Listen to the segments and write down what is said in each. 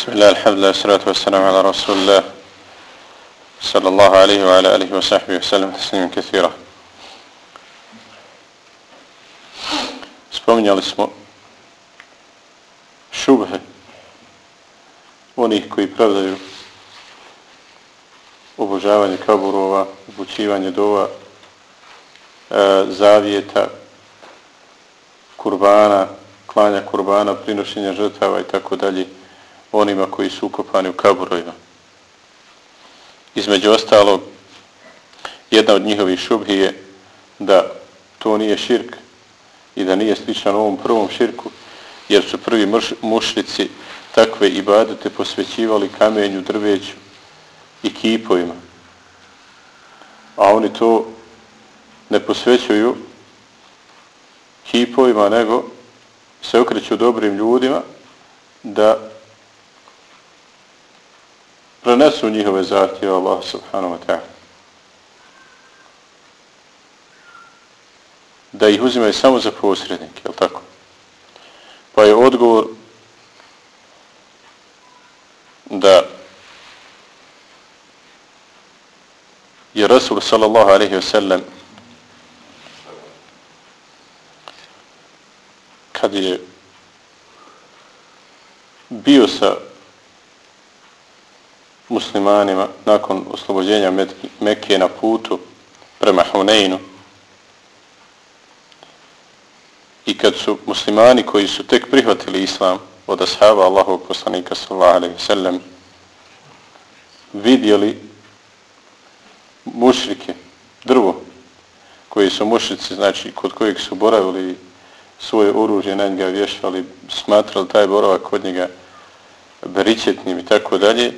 Bismillah, alhamdulillah, salatu wassalamu ala rasulullah sallallahu alaihi wa ala alihi wa sahbihi wa sallam tisnimu kathira. Spominjali smo šubhe onih koji pravdaju obožavanje kaburova, obučivanje dova e, zavijeta kurbana, klanja kurbana, prinošenja žrtava i tako dalje onima koji su ukopani u kaburojima. Između ostalo, jedna od njihovih šubhi je da to nije širk i da nije sličan ovom prvom širku, jer su prvi mušnici takve ibadete posvećivali kamenju, drveću i kipovima. A oni to ne posvećuju kipovima, nego se okreću dobrim ljudima da prenesu njihove zahtjeve Allah subhanahu wa ta'ala. Da ih uzimaju samo za posrednike, je tako? Pa je odgovor da je Rasul sallallahu alaihi wa sallam kad je bio sa muslimanima nakon oslobođenja Mekke na putu prema Huneinu. I kad su muslimani koji su tek prihvatili islam od ashaba Allahog poslanika sallallahu alaihi sallam vidjeli mušrike, drvo koji su mušrici, znači kod kojeg su boravili svoje oružje na njega vješali, smatrali taj boravak kod njega beričetnim i tako dalje,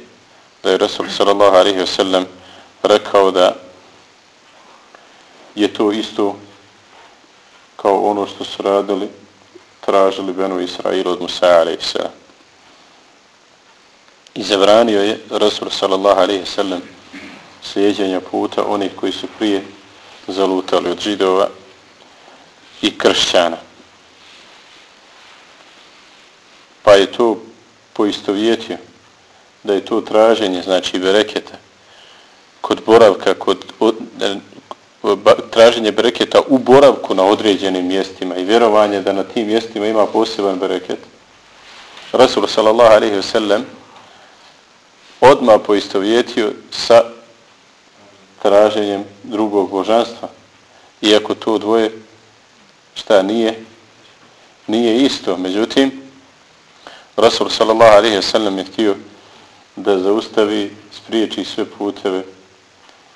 da je Resul sallallahu alaihi wa sallam rekao da je to isto kao ono što su radili, tražili Benu Israilu od Musa alaihi sallam. I zabranio je Rasul sallallahu alaihi wa sallam slijedjenja puta onih koji su prije zalutali od židova i kršćana. Pa je to poistovjetio da je to traženje, znači bereketa, kod boravka, kod traženje bereketa u boravku na određenim mjestima i vjerovanje da na tim mjestima ima poseban bereket. Rasul sallallahu alaihi ve sellem odmah poistovjetio sa traženjem drugog božanstva. Iako to dvoje šta nije, nije isto. Međutim, Rasul sallallahu alaihi ve sellem je htio da zaustavi, spriječi sve puteve,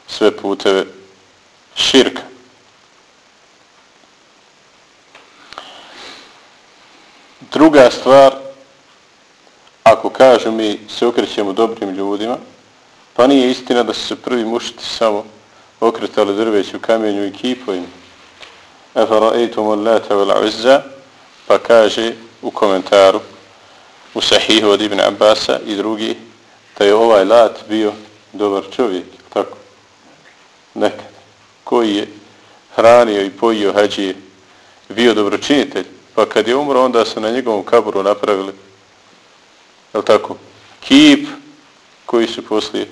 sve puteve širka. Druga stvar, ako kažu mi se okrećemo dobrim ljudima, pa nije istina da su se prvi mušiti samo okretali drveću kamenju i kipovima. Efara ejtumu lata vel uzza, pa kaže u komentaru u sahihu od Ibn Abbasa i drugi da je ovaj lat bio dobar čovjek, tako, nekad, koji je hranio i pojio hađije, bio dobročinitelj, pa kad je umro, onda su na njegovom kaburu napravili, je tako, kip koji su poslije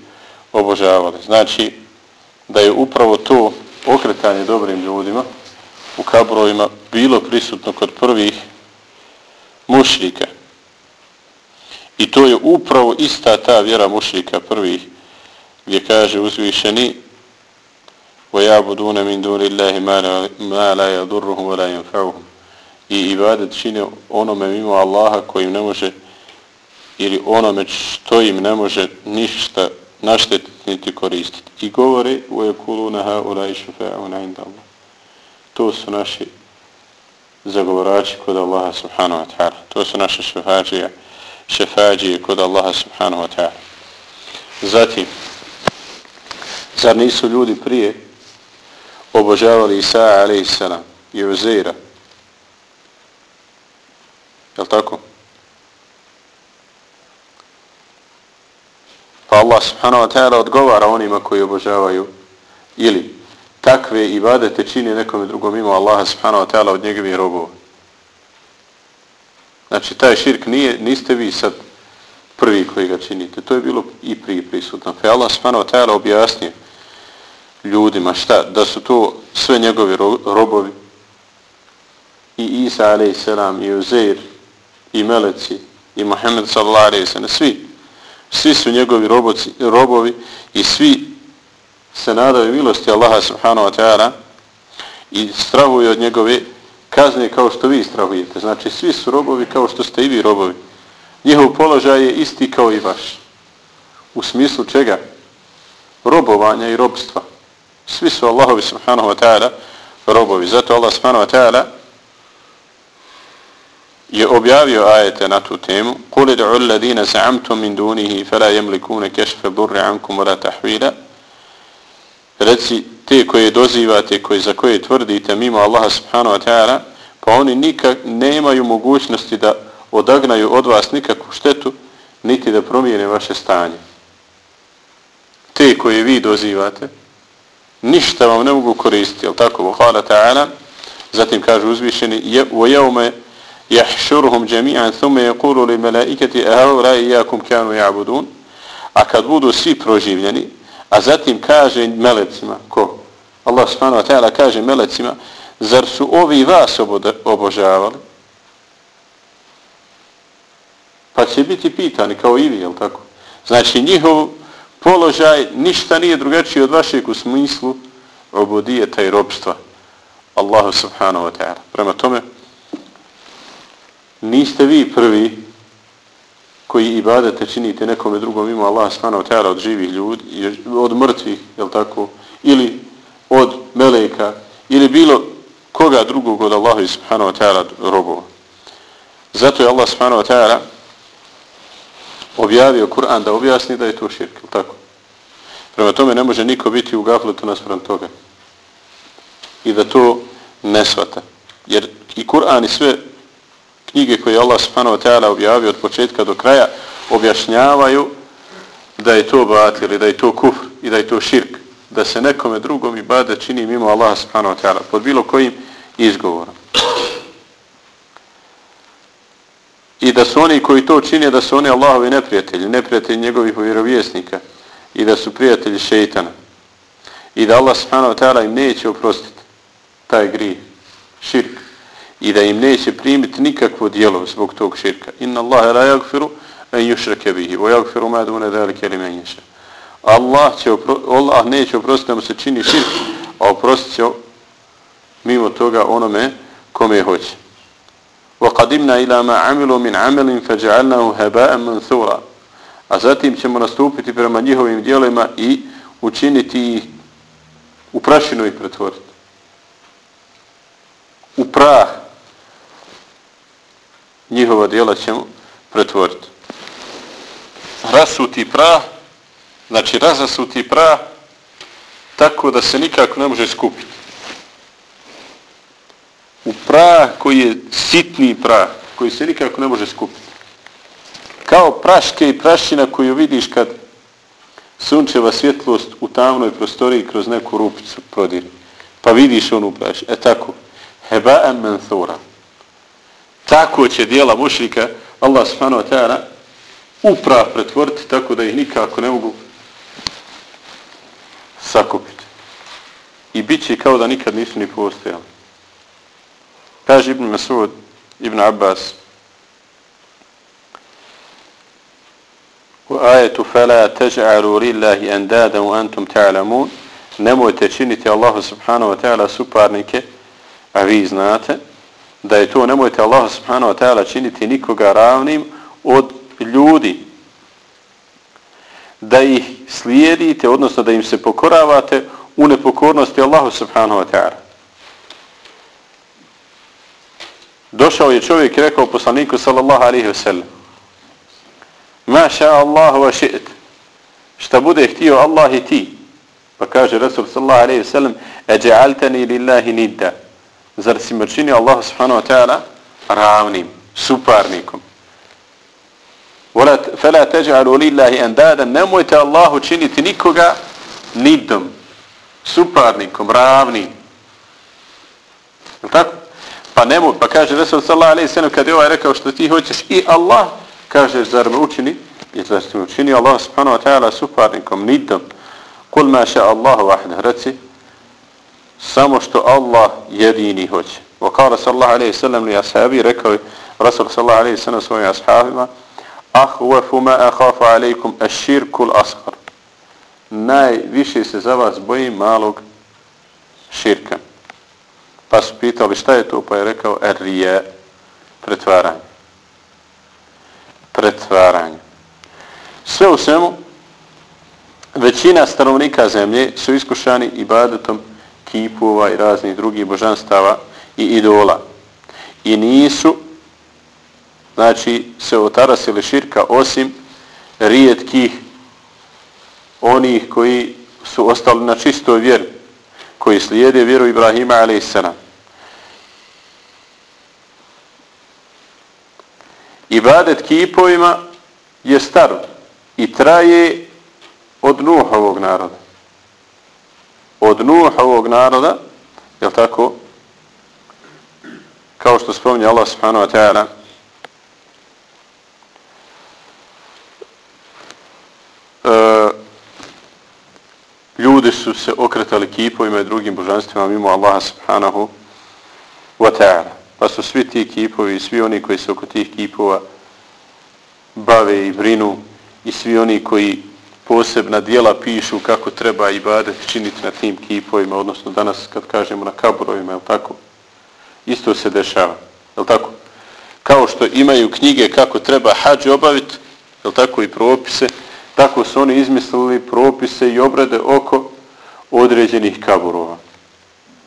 obožavali. Znači, da je upravo to okretanje dobrim ljudima u kaburovima bilo prisutno kod prvih mušrika. I to je upravo ista ta vjera mušlika prvih, gdje kaže uzvišeni وَيَعْبُدُونَ مِنْ دُونِ اللَّهِ مَا لَا يَدُرُّهُمْ وَلَا يَنْفَعُهُمْ I ibadet čine onome mimo Allaha kojim ne može ili onome što im ne može ništa naštetiti niti koristiti. I govori وَيَكُلُونَ هَا أُلَيْ شُفَاءُ عِنْدَ اللَّهِ To su naši zagovorači kod Allaha subhanahu wa ta'ala. To su naše šefađije šefađi kod Allaha subhanahu wa ta'ala. Zatim, zar nisu ljudi prije obožavali Isa alaihi salam i Uzeira? Je tako? Pa Allah subhanahu wa ta'ala odgovara onima koji obožavaju ili takve ibadete čini nekom drugom mimo Allaha subhanahu wa ta'ala od njegovih robova. Znači, taj širk nije, niste vi sad prvi koji ga činite. To je bilo i prije prisutno. Fe Allah smano tajala objasnije ljudima šta, da su to sve njegovi robovi i Isa a.s. i Uzair i Meleci i Muhammed sallallahu alaihi svi, svi su njegovi roboci, robovi i svi se nadaju milosti Allaha subhanahu wa ta'ala i strahuju od njegove kazne kao što vi strahujete. Znači, svi su robovi kao što ste i vi robovi. Njihov položaj je isti kao i vaš. U smislu čega? Robovanja i robstva. Svi su Allahovi subhanahu wa ta'ala robovi. Zato Allah subhanahu wa ta'ala je objavio ajete na tu temu قُلِ دْعُوا الَّذِينَ زَعَمْتُمْ مِنْ دُونِهِ فَلَا يَمْلِكُونَ كَشْفَ بُرِّ عَنْكُمْ وَلَا تَحْوِيلًا Reci te koje dozivate, koje, za koje tvrdite mimo Allaha subhanahu wa ta'ala, pa oni nikak nemaju mogućnosti da odagnaju od vas nikakvu štetu, niti da promijene vaše stanje. Te koje vi dozivate, ništa vam ne mogu koristiti, jel tako? Hvala ta'ala. Zatim kaže uzvišeni, وَيَوْمَ يَحْشُرُهُمْ جَمِيعًا ثُمَّ يَقُولُ لِمَلَائِكَةِ أَهَوْ رَا إِيَاكُمْ كَانُوا يَعْبُدُونَ A kad budu svi proživljeni, a zatim kaže melecima, ko? Allah subhanahu wa ta'ala kaže melecima, zar su ovi vas obožavali? Pa će biti pitani kao i vi, jel tako? Znači njihov položaj ništa nije drugačiji od vašeg u smislu obodijeta i robstva. Allahu subhanahu wa ta'ala. Prema tome, niste vi prvi koji ibadete činite nekome drugom ima Allah subhanahu wa ta'ala od živih ljudi, od mrtvih, jel tako? Ili od meleka, ili bilo koga drugog od Allaha subhanahu wa ta'ala robova. Zato je Allah subhanahu wa ta'ala objavio Kur'an da objasni da je to širk, tako? Prema tome ne može niko biti u gafletu naspram toga. I da to ne svata. Jer i Kur'an i sve knjige koje Allah subhanahu wa ta'ala objavio od početka do kraja objašnjavaju da je to batil i da je to kufr i da je to širk. Da se nekome drugom ibada čini mimo Allah subhanahu wa ta'ala pod bilo kojim izgovorom. i da su oni koji to čine da su oni Allahovi neprijatelji, neprijatelji njegovih vjerovjesnika i da su prijatelji šeitana i da Allah subhanahu wa ta'ala im neće oprostiti taj grih, širk i da im neće primiti nikakvo dijelo zbog tog širka. Inna Allahe la jagfiru en yušrake bihi, vo jagfiru ma dune dalike li menješa. Allah, će opro, Allah neće oprostiti da mu se čini širk, a oprostit će mimo toga onome kome hoće. وقدمنا إلى ما عملوا من عمل فجعلناه هباء منثورا a zatim ćemo nastupiti prema njihovim dijelima i učiniti ih u prašinu ih pretvoriti. U prah njihova dijela ćemo pretvoriti. Rasuti prah, znači razasuti prah, tako da se nikako ne može skupiti u prah koji je sitni prah, koji se nikako ne može skupiti. Kao praške i prašina koju vidiš kad sunčeva svjetlost u tamnoj prostoriji kroz neku rupicu prodiri. Pa vidiš onu praš. E tako. Heba'an manthura Tako će dijela mušrika Allah subhanahu wa ta'ala uprah pretvoriti tako da ih nikako ne mogu sakupiti. I bit će kao da nikad nisu ni postojali. Kaže Ibn Masud, Ibn Abbas, u ajetu فَلَا تَجْعَلُوا لِلَّهِ أَنْدَادًا وَأَنْتُمْ تَعْلَمُونَ Nemojte činiti Allahu subhanahu wa ta'ala suparnike, a vi znate da je to, nemojte Allahu subhanahu wa ta'ala činiti nikoga ravnim od ljudi. Da ih slijedite, odnosno da im se pokoravate u nepokornosti Allahu subhanahu wa ta'ala. Došao je čovjek i rekao poslaniku sallallahu alaihi wa sallam Maša Allahu wa ši't Šta bude htio Allah i ti Pa kaže Rasul sallallahu alaihi wa sallam Eđe'altani lillahi nidda Zar si me čini Allah subhanahu wa ta'ala ravnim, suparnikom? Fela teđa'alu lillahi andada Nemojte Allahu činiti nikoga nidom, Suparnikom, ravnim. Tako? Pa nemoj, pa kaže Resul sallallahu alejhi ve sellem kad je ovaj rekao što ti hoćeš i Allah, kaže zar me učini? I zar ste me učini Allah subhanahu wa ta'ala suparnikom, nidom, kul ma ša Allahu ahda, reci, samo što Allah jedini hoće. Wa kala sallahu alaihi sallam li ashabi, rekao je Rasul sallahu alaihi sallam svojim ashabima, Ahvafu ma ahafu alaikum aširkul ashar. Najviše se za vas boji malog širka. Pa su pitali šta je to, pa je rekao erije, pretvaranje. Pretvaranje. Sve u svemu, većina stanovnika zemlje su iskušani ibadetom kipova i raznih drugih božanstava i idola. I nisu, znači, se otarasili širka osim rijetkih onih koji su ostali na čistoj vjeri, koji slijede vjeru Ibrahima a.s. Ibadet kipovima je star i traje od Nuhovog naroda. Od Nuhovog naroda, je tako? Kao što spominje Allah subhanahu wa ta'ala, e, ljudi su se okretali kipovima i drugim božanstvima mimo Allaha subhanahu wa ta'ala. Pa su svi ti kipovi i svi oni koji se oko tih kipova bave i brinu i svi oni koji posebna dijela pišu kako treba ibadet činiti na tim kipovima, odnosno danas kad kažemo na kaburovima, je tako? Isto se dešava, je tako? Kao što imaju knjige kako treba hađe obaviti, je tako i propise, tako su oni izmislili propise i obrade oko određenih kaburova.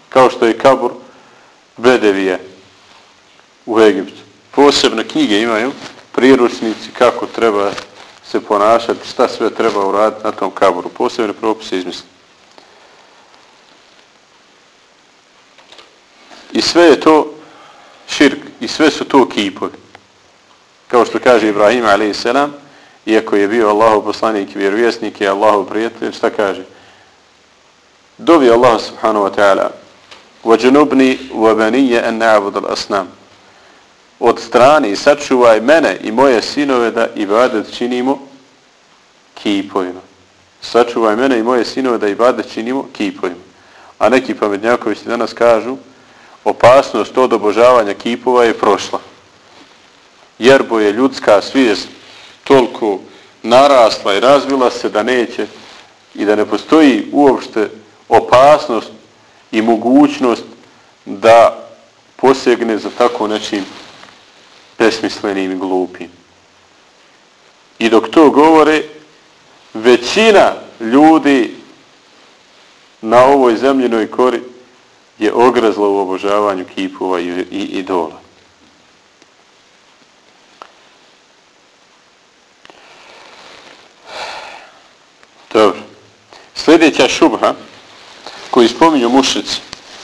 Kao što je kabur Bedevije u Egiptu. Posebne knjige imaju, priručnici kako treba se ponašati, šta sve treba uraditi na tom kaburu. Posebne propise izmisliti. I sve je to širk, i sve su to kipovi. Kao što kaže Ibrahim a.s. Iako je bio Allahov poslanik i vjerovjesnik i Allahov prijatelj, šta kaže? Dovi Allah subhanahu wa ta'ala وَجُنُبْنِي وَبَنِيَ أَنْ نَعْبُدَ الْأَسْنَامِ od strane i sačuvaj mene i moje sinove da ibadet činimo kipovima. Sačuvaj mene i moje sinove da ibadet činimo kipovima. A neki pametnjakovići danas kažu opasnost od obožavanja kipova je prošla. Jerbo je ljudska svijest toliko narasla i razvila se da neće i da ne postoji uopšte opasnost i mogućnost da posegne za tako nečim besmislenim i glupim. I dok to govore, većina ljudi na ovoj zemljenoj kori je ogrezla u obožavanju kipova i, i idola. Dobro. Sljedeća šubha koju spominju mušici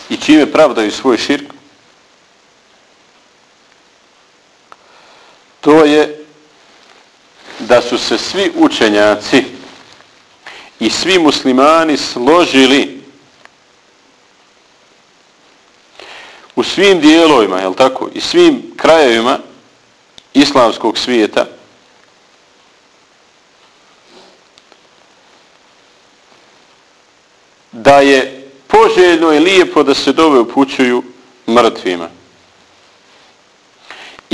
i čime pravdaju svoj širk to je da su se svi učenjaci i svi muslimani složili u svim dijelovima, je tako, i svim krajevima islamskog svijeta da je poželjno i lijepo da se dove upućuju mrtvima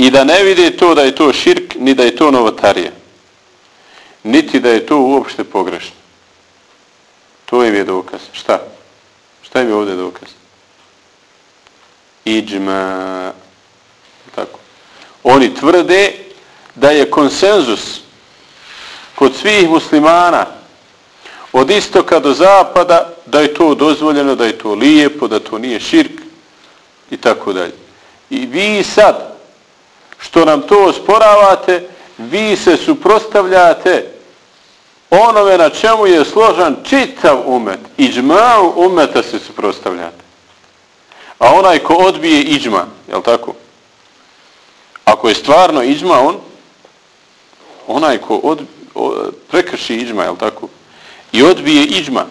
i da ne vidi to da je to širk, ni da je to novotarija. Niti da je to uopšte pogrešno. To im je dokaz. Šta? Šta im je ovdje dokaz? Iđma. Tako. Oni tvrde da je konsenzus kod svih muslimana od istoka do zapada da je to dozvoljeno, da je to lijepo, da to nije širk i tako dalje. I vi sad što nam to osporavate, vi se suprostavljate onome na čemu je složan čitav umet. Iđmau umeta se suprostavljate. A onaj ko odbije iđma, je tako? Ako je stvarno iđma, on onaj ko od, o, prekrši iđma, je tako? I odbije iđma.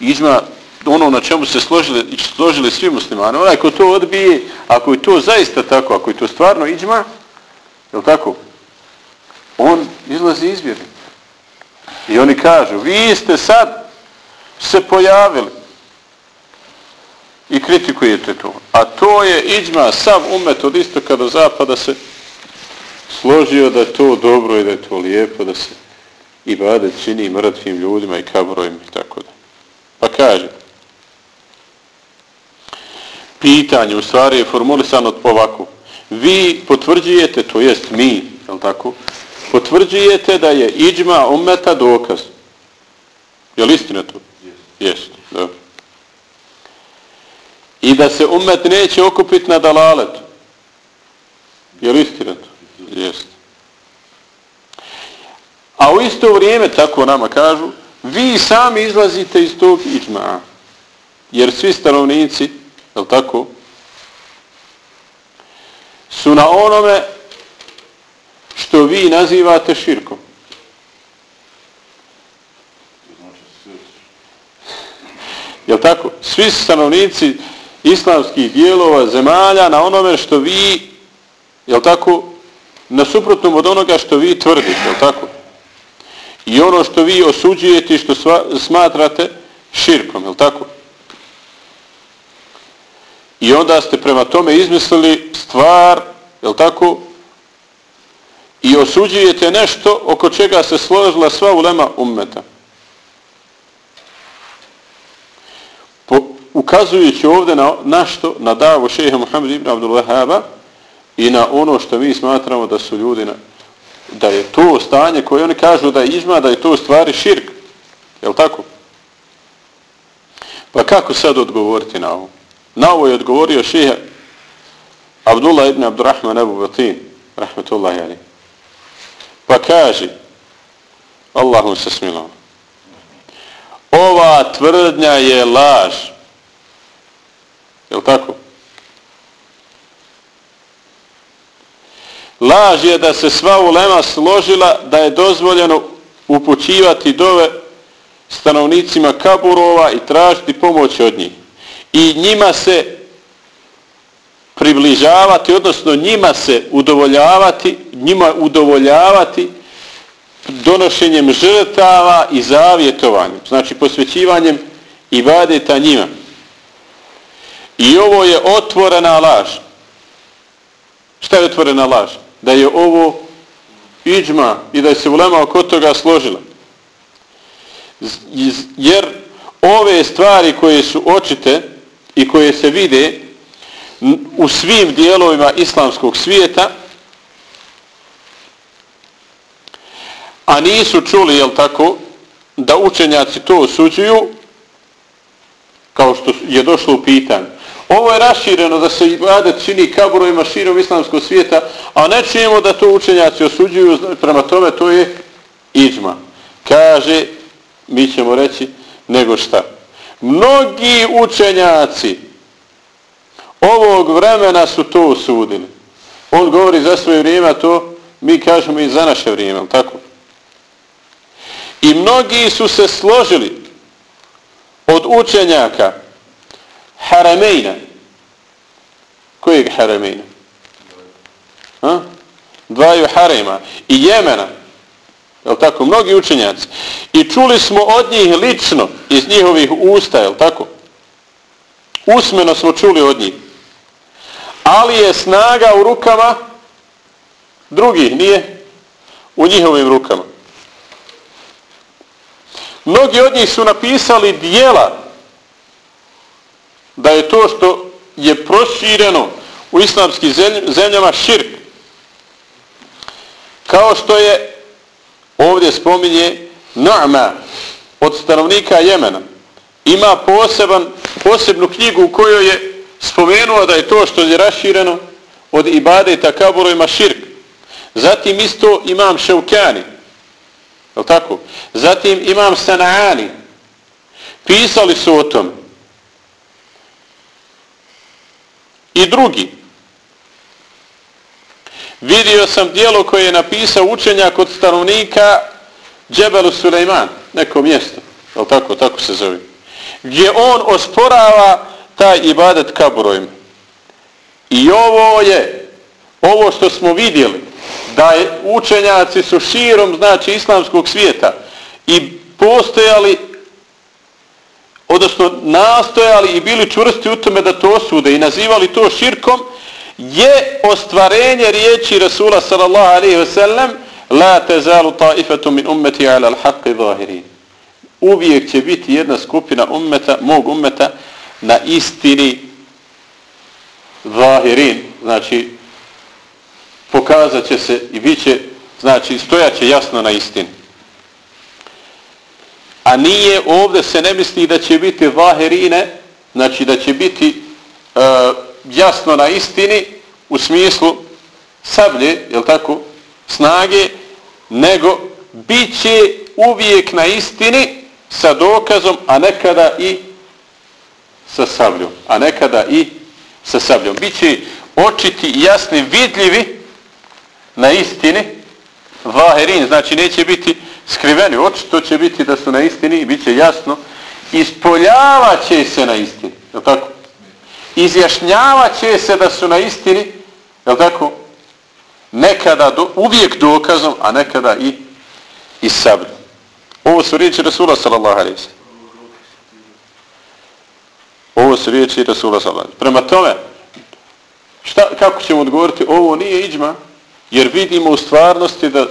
Iđma ono na čemu se složili, složili svi muslimani. Onaj ko to odbije, ako je to zaista tako, ako je to stvarno iđma, Je tako? on izlazi izvjeri. I oni kažu, vi ste sad se pojavili i kritikujete to. A to je iđma sav umet od istoka do zapada se složio da je to dobro i da je to lijepo, da se i bade čini mrtvim ljudima i kabrojim i tako da. Pa kaže, pitanje u stvari je formulisano ovako. Vi potvrđujete, to jest mi, je tako, potvrđujete da je iđma umeta dokaz. Je li istina to? Jest. Dobro. I da se umet neće okupiti na dalaletu. Je li istina to? Jest. A u isto vrijeme, tako nama kažu, vi sami izlazite iz tog iđma. Jer svi stanovnici, je tako, su na onome što vi nazivate širkom. Je tako? Svi stanovnici islamskih dijelova zemalja na onome što vi, je tako, na suprotnom od onoga što vi tvrdite, je tako? I ono što vi osuđujete i što smatrate širkom, je tako? I onda ste prema tome izmislili stvar, Jel tako? I osuđujete nešto oko čega se složila sva ulema ummeta. Po, ukazujući ovdje na našto, na davu šeha Muhammed ibn Abdul Wahaba i na ono što mi smatramo da su ljudi na, da je to stanje koje oni kažu da je izma, da je to stvari širk. Jel tako? Pa kako sad odgovoriti na ovo? Na ovo je odgovorio šeha Abdullah ibn Abdurrahman Abu Batin, rahmetullahi ali. Pa kaže, Allahum se smilom, ova tvrdnja je laž. Je tako? Laž je da se sva ulema složila da je dozvoljeno upućivati dove stanovnicima kaburova i tražiti pomoć od njih. I njima se približavati, odnosno njima se udovoljavati, njima udovoljavati donošenjem žrtava i zavjetovanjem, znači posvećivanjem ibadeta njima. I ovo je otvorena laž. Šta je otvorena laž? Da je ovo iđma i da je se ulema oko toga složila. Jer ove stvari koje su očite i koje se vide u svim dijelovima islamskog svijeta a nisu čuli, jel tako, da učenjaci to osuđuju kao što je došlo u pitanju. Ovo je rašireno da se ibadet čini kaburovima širom islamskog svijeta, a ne čujemo da to učenjaci osuđuju, prema tome to je iđma. Kaže, mi ćemo reći, nego šta. Mnogi učenjaci ovog vremena su to usudili. On govori za svoje vrijeme, to mi kažemo i za naše vrijeme, tako? I mnogi su se složili od učenjaka Haramejna. Kojeg Haramejna? Ha? Dvaju Harema. I Jemena. Je tako? Mnogi učenjaci. I čuli smo od njih lično iz njihovih usta, je tako? Usmeno smo čuli od njih ali je snaga u rukama drugih, nije u njihovim rukama. Mnogi od njih su napisali dijela da je to što je prošireno u islamskim zemljama širk. Kao što je ovdje spominje Nu'ma od stanovnika Jemena. Ima poseban, posebnu knjigu u kojoj je spomenuo da je to što je rašireno od ibadeta kaburojima širk. Zatim isto imam Ševkani. Je tako? Zatim imam Sanaani. Pisali su o tom. I drugi. Vidio sam dijelo koje je napisao učenjak od stanovnika Džebelu Suleiman. Neko mjesto. Je tako? Tako se zove. Gdje on osporava taj ibadet kaburojima. I ovo je, ovo što smo vidjeli, da je učenjaci su širom znači islamskog svijeta i postojali odnosno nastojali i bili čvrsti u tome da to osude i nazivali to širkom je ostvarenje riječi Rasula sallallahu alaihi ve sellem la tezalu taifatu min ummeti ala al-haqqi zahirin uvijek će biti jedna skupina ummeta, mog ummeta na istini zahirin. Znači pokazat će se i bit će znači stojat će jasno na istini. A nije ovdje se ne misli da će biti zahirine znači da će biti e, jasno na istini u smislu sablje, jel tako, snage, nego bit će uvijek na istini sa dokazom, a nekada i sa sabljom. A nekada i sa sabljom. Biće očiti i jasni, vidljivi na istini vaherin, znači neće biti skriveni, očito će biti da su na istini i bit će jasno, ispoljavat će se na istini. Je tako? Izjašnjavaće će se da su na istini, je tako? Nekada, do, uvijek dokazom, a nekada i, i sabljom. Ovo su riječi Rasula sallallahu alaihi sallam. Ovo su riječi Rasula sallallahu Prema tome, šta, kako ćemo odgovoriti? Ovo nije iđma, jer vidimo u stvarnosti da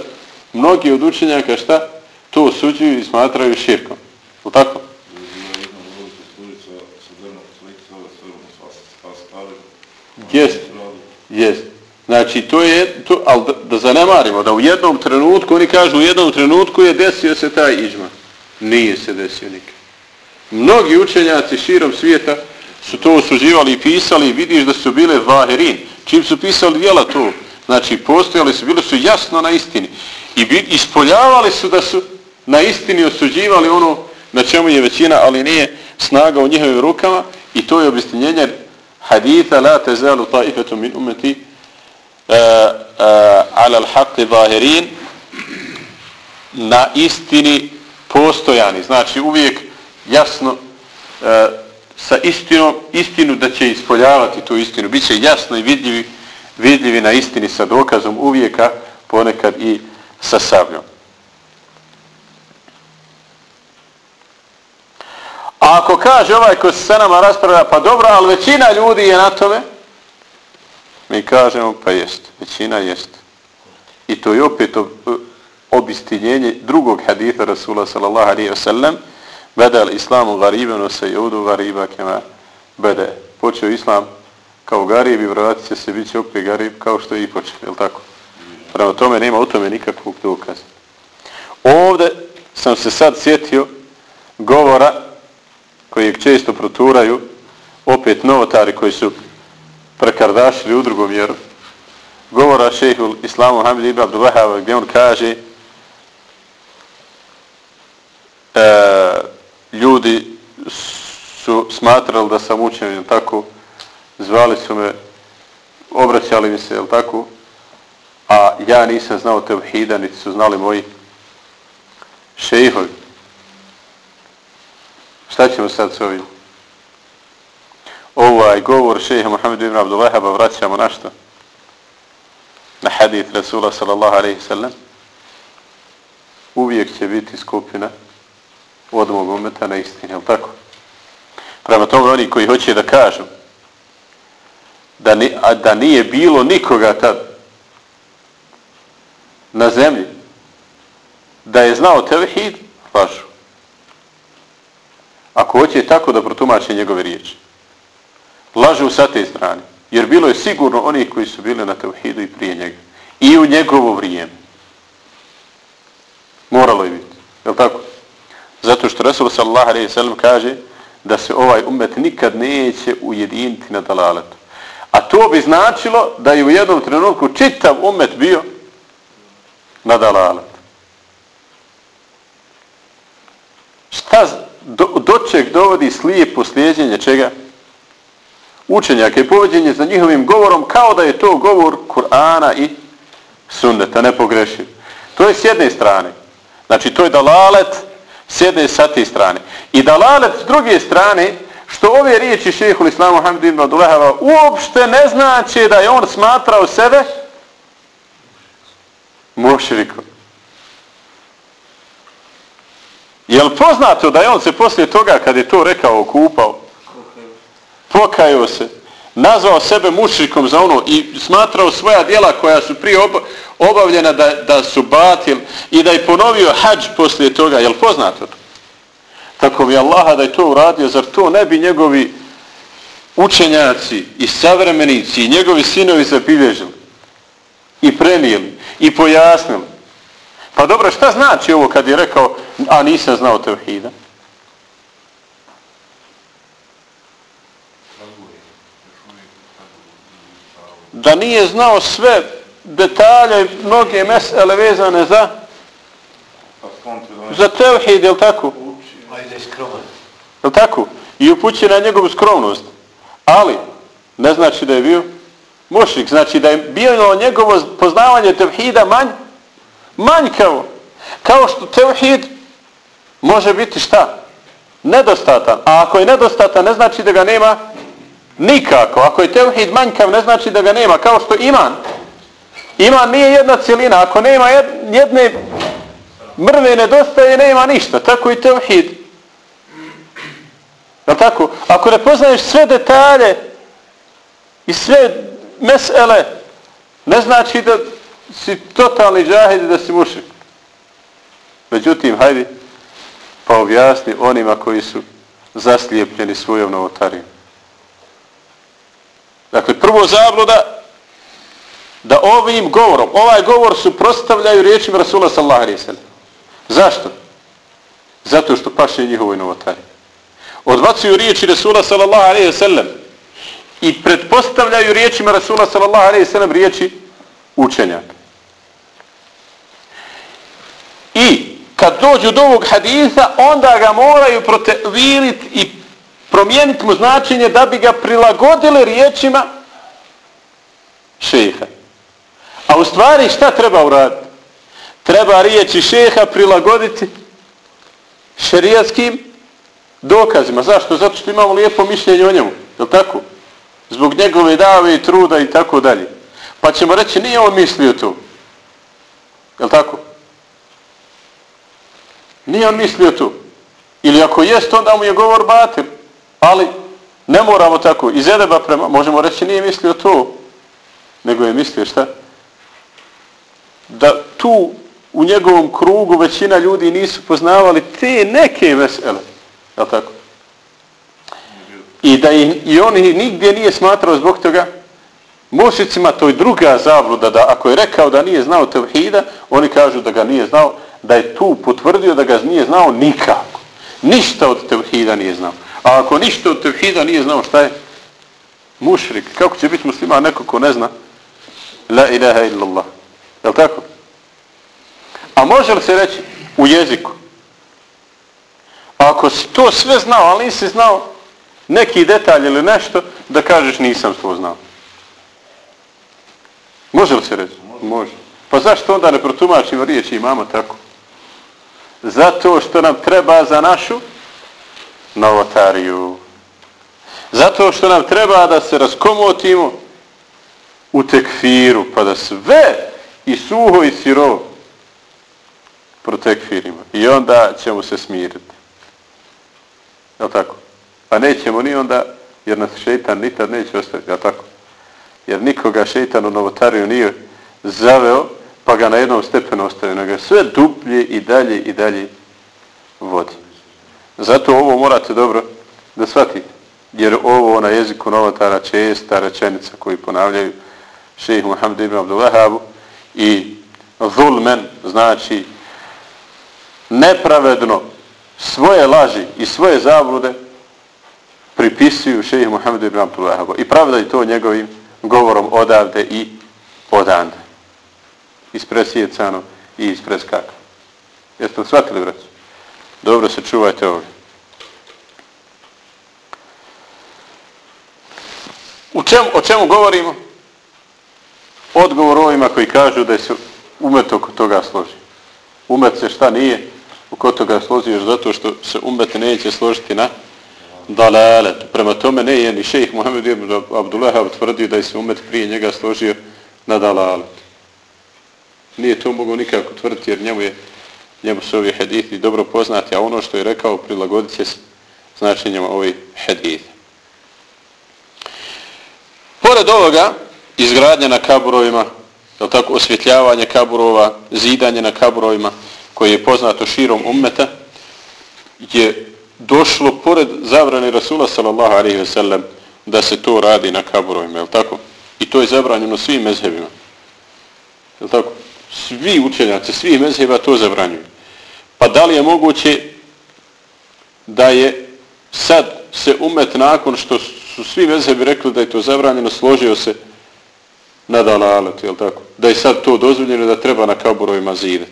mnogi od učenjaka šta? To osuđuju i smatraju širkom. U tako? Jest, jest. Znači, to je, to, ali da, da zanemarimo, da u jednom trenutku, oni kažu, u jednom trenutku je desio se taj iđma. Nije se desio nikad. Mnogi učenjaci širom svijeta su to osuđivali i pisali i vidiš da su bile vaherin. Čim su pisali djela to, znači postojali su, bili su jasno na istini. I bi, ispoljavali su da su na istini osuđivali ono na čemu je većina, ali nije snaga u njihovim rukama i to je obistinjenje haditha la tezalu taifetu min umeti uh, eh, uh, eh, ala al-haqi zahirin na istini postojani. Znači uvijek jasno e, sa istinom, istinu da će ispoljavati tu istinu. Biće jasno i vidljivi, vidljivi na istini sa dokazom uvijeka, ponekad i sa sabljom. A ako kaže ovaj ko se sa nama raspravlja, pa dobro, ali većina ljudi je na tome, mi kažemo, pa jest, većina jest. I to je opet obistinjenje drugog haditha Rasula sallallahu alaihi wa sallam, beda al islamu garibenu ono se judu gariba kema bede. Počeo islam kao garib i vratit će se, bit će opet garib kao što je i počeo, je tako? Prema tome nema u tome nikakvog dokaza. Ovde sam se sad sjetio govora kojeg često proturaju opet novotari koji su prekardašili u drugom vjeru. Govora šehu Islamu Hamid ibn Abdullahava gdje on kaže e, ljudi su smatrali da sam učen, tako, zvali su me, obraćali mi se, jel tako, a ja nisam znao tevhida, niti su znali moji šehovi. Šta ćemo sad s ovim? Ovaj govor šeha Muhammed ibn Abdullahaba vraćamo na što? Na hadith Rasula sallallahu alaihi sallam. Uvijek će biti skupina od mog umeta na istini, je tako? Prema tome oni koji hoće da kažu da, ni, a da nije bilo nikoga tad na zemlji da je znao tevhid, lažu. Ako hoće tako da protumače njegove riječi. Lažu sa te strane. Jer bilo je sigurno oni koji su bili na tevhidu i prije njega. I u njegovo vrijeme. Moralo je biti. Je tako? Zato što Resul sallallahu alaihi sallam kaže da se ovaj umet nikad neće ujediniti na dalaletu. A to bi značilo da je u jednom trenutku čitav umet bio na dalalet. Šta do, do čeg dovodi slijepo slijedjenje čega? Učenjaka i povođenje za njihovim govorom kao da je to govor Kur'ana i sunneta, ne pogrešiv. To je s jedne strane. Znači to je dalalet s jedne sa te strane. I dalalet s druge strane, što ove riječi šehehu l-Islamu Muhammed ibn Adulehava uopšte ne znači da je on smatrao sebe mušrikom. Je li poznato da je on se poslije toga kad je to rekao okupao, pokajao se, nazvao sebe mušrikom za ono i smatrao svoja dijela koja su prije obavljena da, da su batil i da je ponovio hađ poslije toga. jel poznato to? Tako mi Allaha da je to uradio, zar to ne bi njegovi učenjaci i savremenici i njegovi sinovi zabilježili i prenijeli i pojasnili. Pa dobro, šta znači ovo kad je rekao, a nisam znao tevhida? Da nije znao sve detalje, mnoge mesele vezane za za tevhid, je li tako? Je li tako? I upući na njegovu skromnost. Ali, ne znači da je bio mušrik. Znači da je bilo njegovo poznavanje tevhida manj, manjkavo. Kao što tevhid može biti šta? Nedostatan. A ako je nedostatan, ne znači da ga nema nikako. Ako je tevhid manjkav, ne znači da ga nema. Kao što iman. Iman nije jedna cijelina. Ako nema jedne mrve nedostaje, nema ništa. Tako i tevhid. Je tako? Ako ne poznaješ sve detalje i sve mesele, ne znači da si totalni džahid i da si mušik. Međutim, hajdi, pa objasni onima koji su zaslijepljeni svojom novotarijom. Dakle, prvo zabluda da ovim govorom, ovaj govor su prostavljaju riječima Rasula sallaha alaihi sallam. Zašto? Zato što paše njihovoj novotari. Odbacuju riječi Rasula sallallahu alaihi sallam i pretpostavljaju riječima Rasula sallallahu alaihi sallam riječi učenjaka. I kad dođu do ovog hadisa, onda ga moraju proteviliti i promijeniti mu značenje da bi ga prilagodili riječima šeha. A u stvari šta treba uraditi? Treba riječi šeha prilagoditi šerijatskim dokazima. Zašto? Zato što imamo lijepo mišljenje o njemu. Je li tako? Zbog njegove dave i truda i tako dalje. Pa ćemo reći, nije on mislio to. Je li tako? Nije on mislio to. Ili ako jest, onda mu je govor batir. Ali ne moramo tako. Iz edeba prema, možemo reći, nije mislio to. Nego je mislio šta? Da tu u njegovom krugu većina ljudi nisu poznavali te neke vesele. Je tako? I da i, i on nigdje nije smatrao zbog toga mušicima, to je druga zabluda, da ako je rekao da nije znao tevhida, oni kažu da ga nije znao, da je tu potvrdio da ga nije znao nikako. Ništa od tevhida nije znao. A ako ništa od tevhida nije znao šta je? Mušrik. Kako će biti muslima neko ko ne zna? La ilaha illallah. Je tako? A može li se reći u jeziku? Ako si to sve znao, ali nisi znao neki detalj ili nešto, da kažeš nisam to znao. Može li se reći? Može. Pa zašto onda ne protumačimo riječi imamo tako? Zato što nam treba za našu novotariju. Zato što nam treba da se raskomotimo u tekfiru, pa da sve i suho i sirovo protekfirimo. I onda ćemo se smiriti. Je tako? A nećemo ni onda, jer nas šeitan nitad neće ostaviti. Je tako? Jer nikoga šeitan u novotariju nije zaveo, pa ga na jednom stepenu ostavio. Nego sve duplje i dalje i dalje vodi. Zato ovo morate dobro da shvatite. Jer ovo na jeziku novotara česta rečenica koju ponavljaju šeih Muhammed ibn Abdullahabu, i zulmen znači nepravedno svoje laži i svoje zablude pripisuju šeih Muhammedu ibn Abdullahabu i pravdaju to njegovim govorom odavde i odande. Ispresjecano i ispreskaka. Jeste li shvatili, braću? Dobro se čuvajte ovdje. U čem, o čemu govorimo? Odgovor ovima koji kažu da se umet oko toga složi. Umet se šta nije? oko toga složio zato što se umet neće složiti na dalalet. Prema tome ne je ni šejh Muhammed ibn Abdullah tvrdio da se umet prije njega složio na dalalet. nije to mogu nikako tvrditi jer njemu je njemu su ovi hadithi dobro poznati, a ono što je rekao prilagodit će se značenjem ovih hadithi. Pored ovoga, izgradnja na kaburovima, je tako, osvjetljavanje kaburova, zidanje na kaburovima, koje je poznato širom ummeta, je došlo pored zabrane Rasula sallallahu alaihi ve sellem da se to radi na kaburovima, je tako? I to je zabranjeno svim mezhebima. Je tako? Svi učenjaci, svi mezheba to zabranjuju. Pa da li je moguće da je sad se umet nakon što su svi mezhebi rekli da je to zabranjeno, složio se na dalalet, jel tako? Da je sad to dozvoljeno da treba na kaburovima zidati.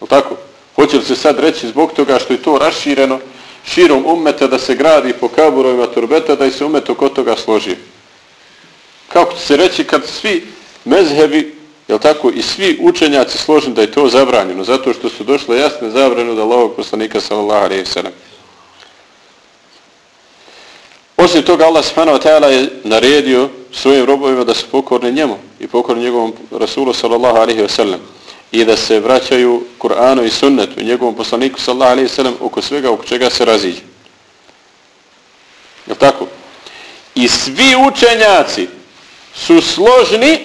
Jel tako? Hoće li se sad reći zbog toga što je to rašireno širom umeta da se gradi po kaburovima turbeta, da je se umet oko toga složi? Kako će se reći kad svi mezhevi, jel tako, i svi učenjaci složeni da je to zabranjeno, zato što su došle jasne zabrane od Allahog poslanika sallallahu alaihi sallam. Poslije toga Allah subhanahu wa ta'ala je naredio svojim robovima da su pokorni njemu i pokorni njegovom Rasulu sallallahu alaihi wa sallam i da se vraćaju Kur'anu i sunnetu i njegovom poslaniku sallallahu alaihi wa sallam oko svega oko čega se raziđe. Je tako? I svi učenjaci su složni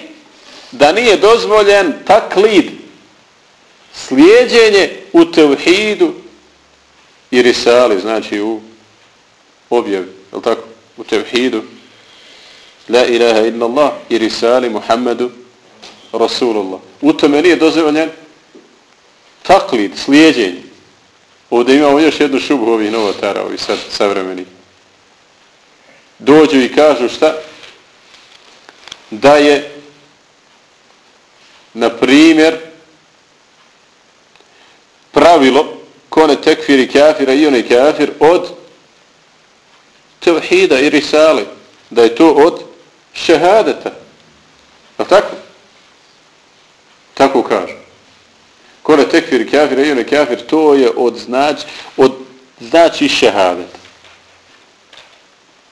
da nije dozvoljen taklid slijedjenje u tevhidu i risali, znači u objavi je tako, u tevhidu, la ilaha illa Allah i risali Muhammedu Rasulullah. U tome nije dozvoljen taklid, slijedjenje. Ovdje imamo još jednu šubu ovih novotara, ovih sad savremeni. Dođu i kažu šta? Da je, na primjer, pravilo kone tekfiri kafira i onaj kafir od tevhida i risale, da je to od šehadeta. Je tako? Tako kaže. Kone tekfir kafir, ejune kafir, to je od znači, od znači šehadeta.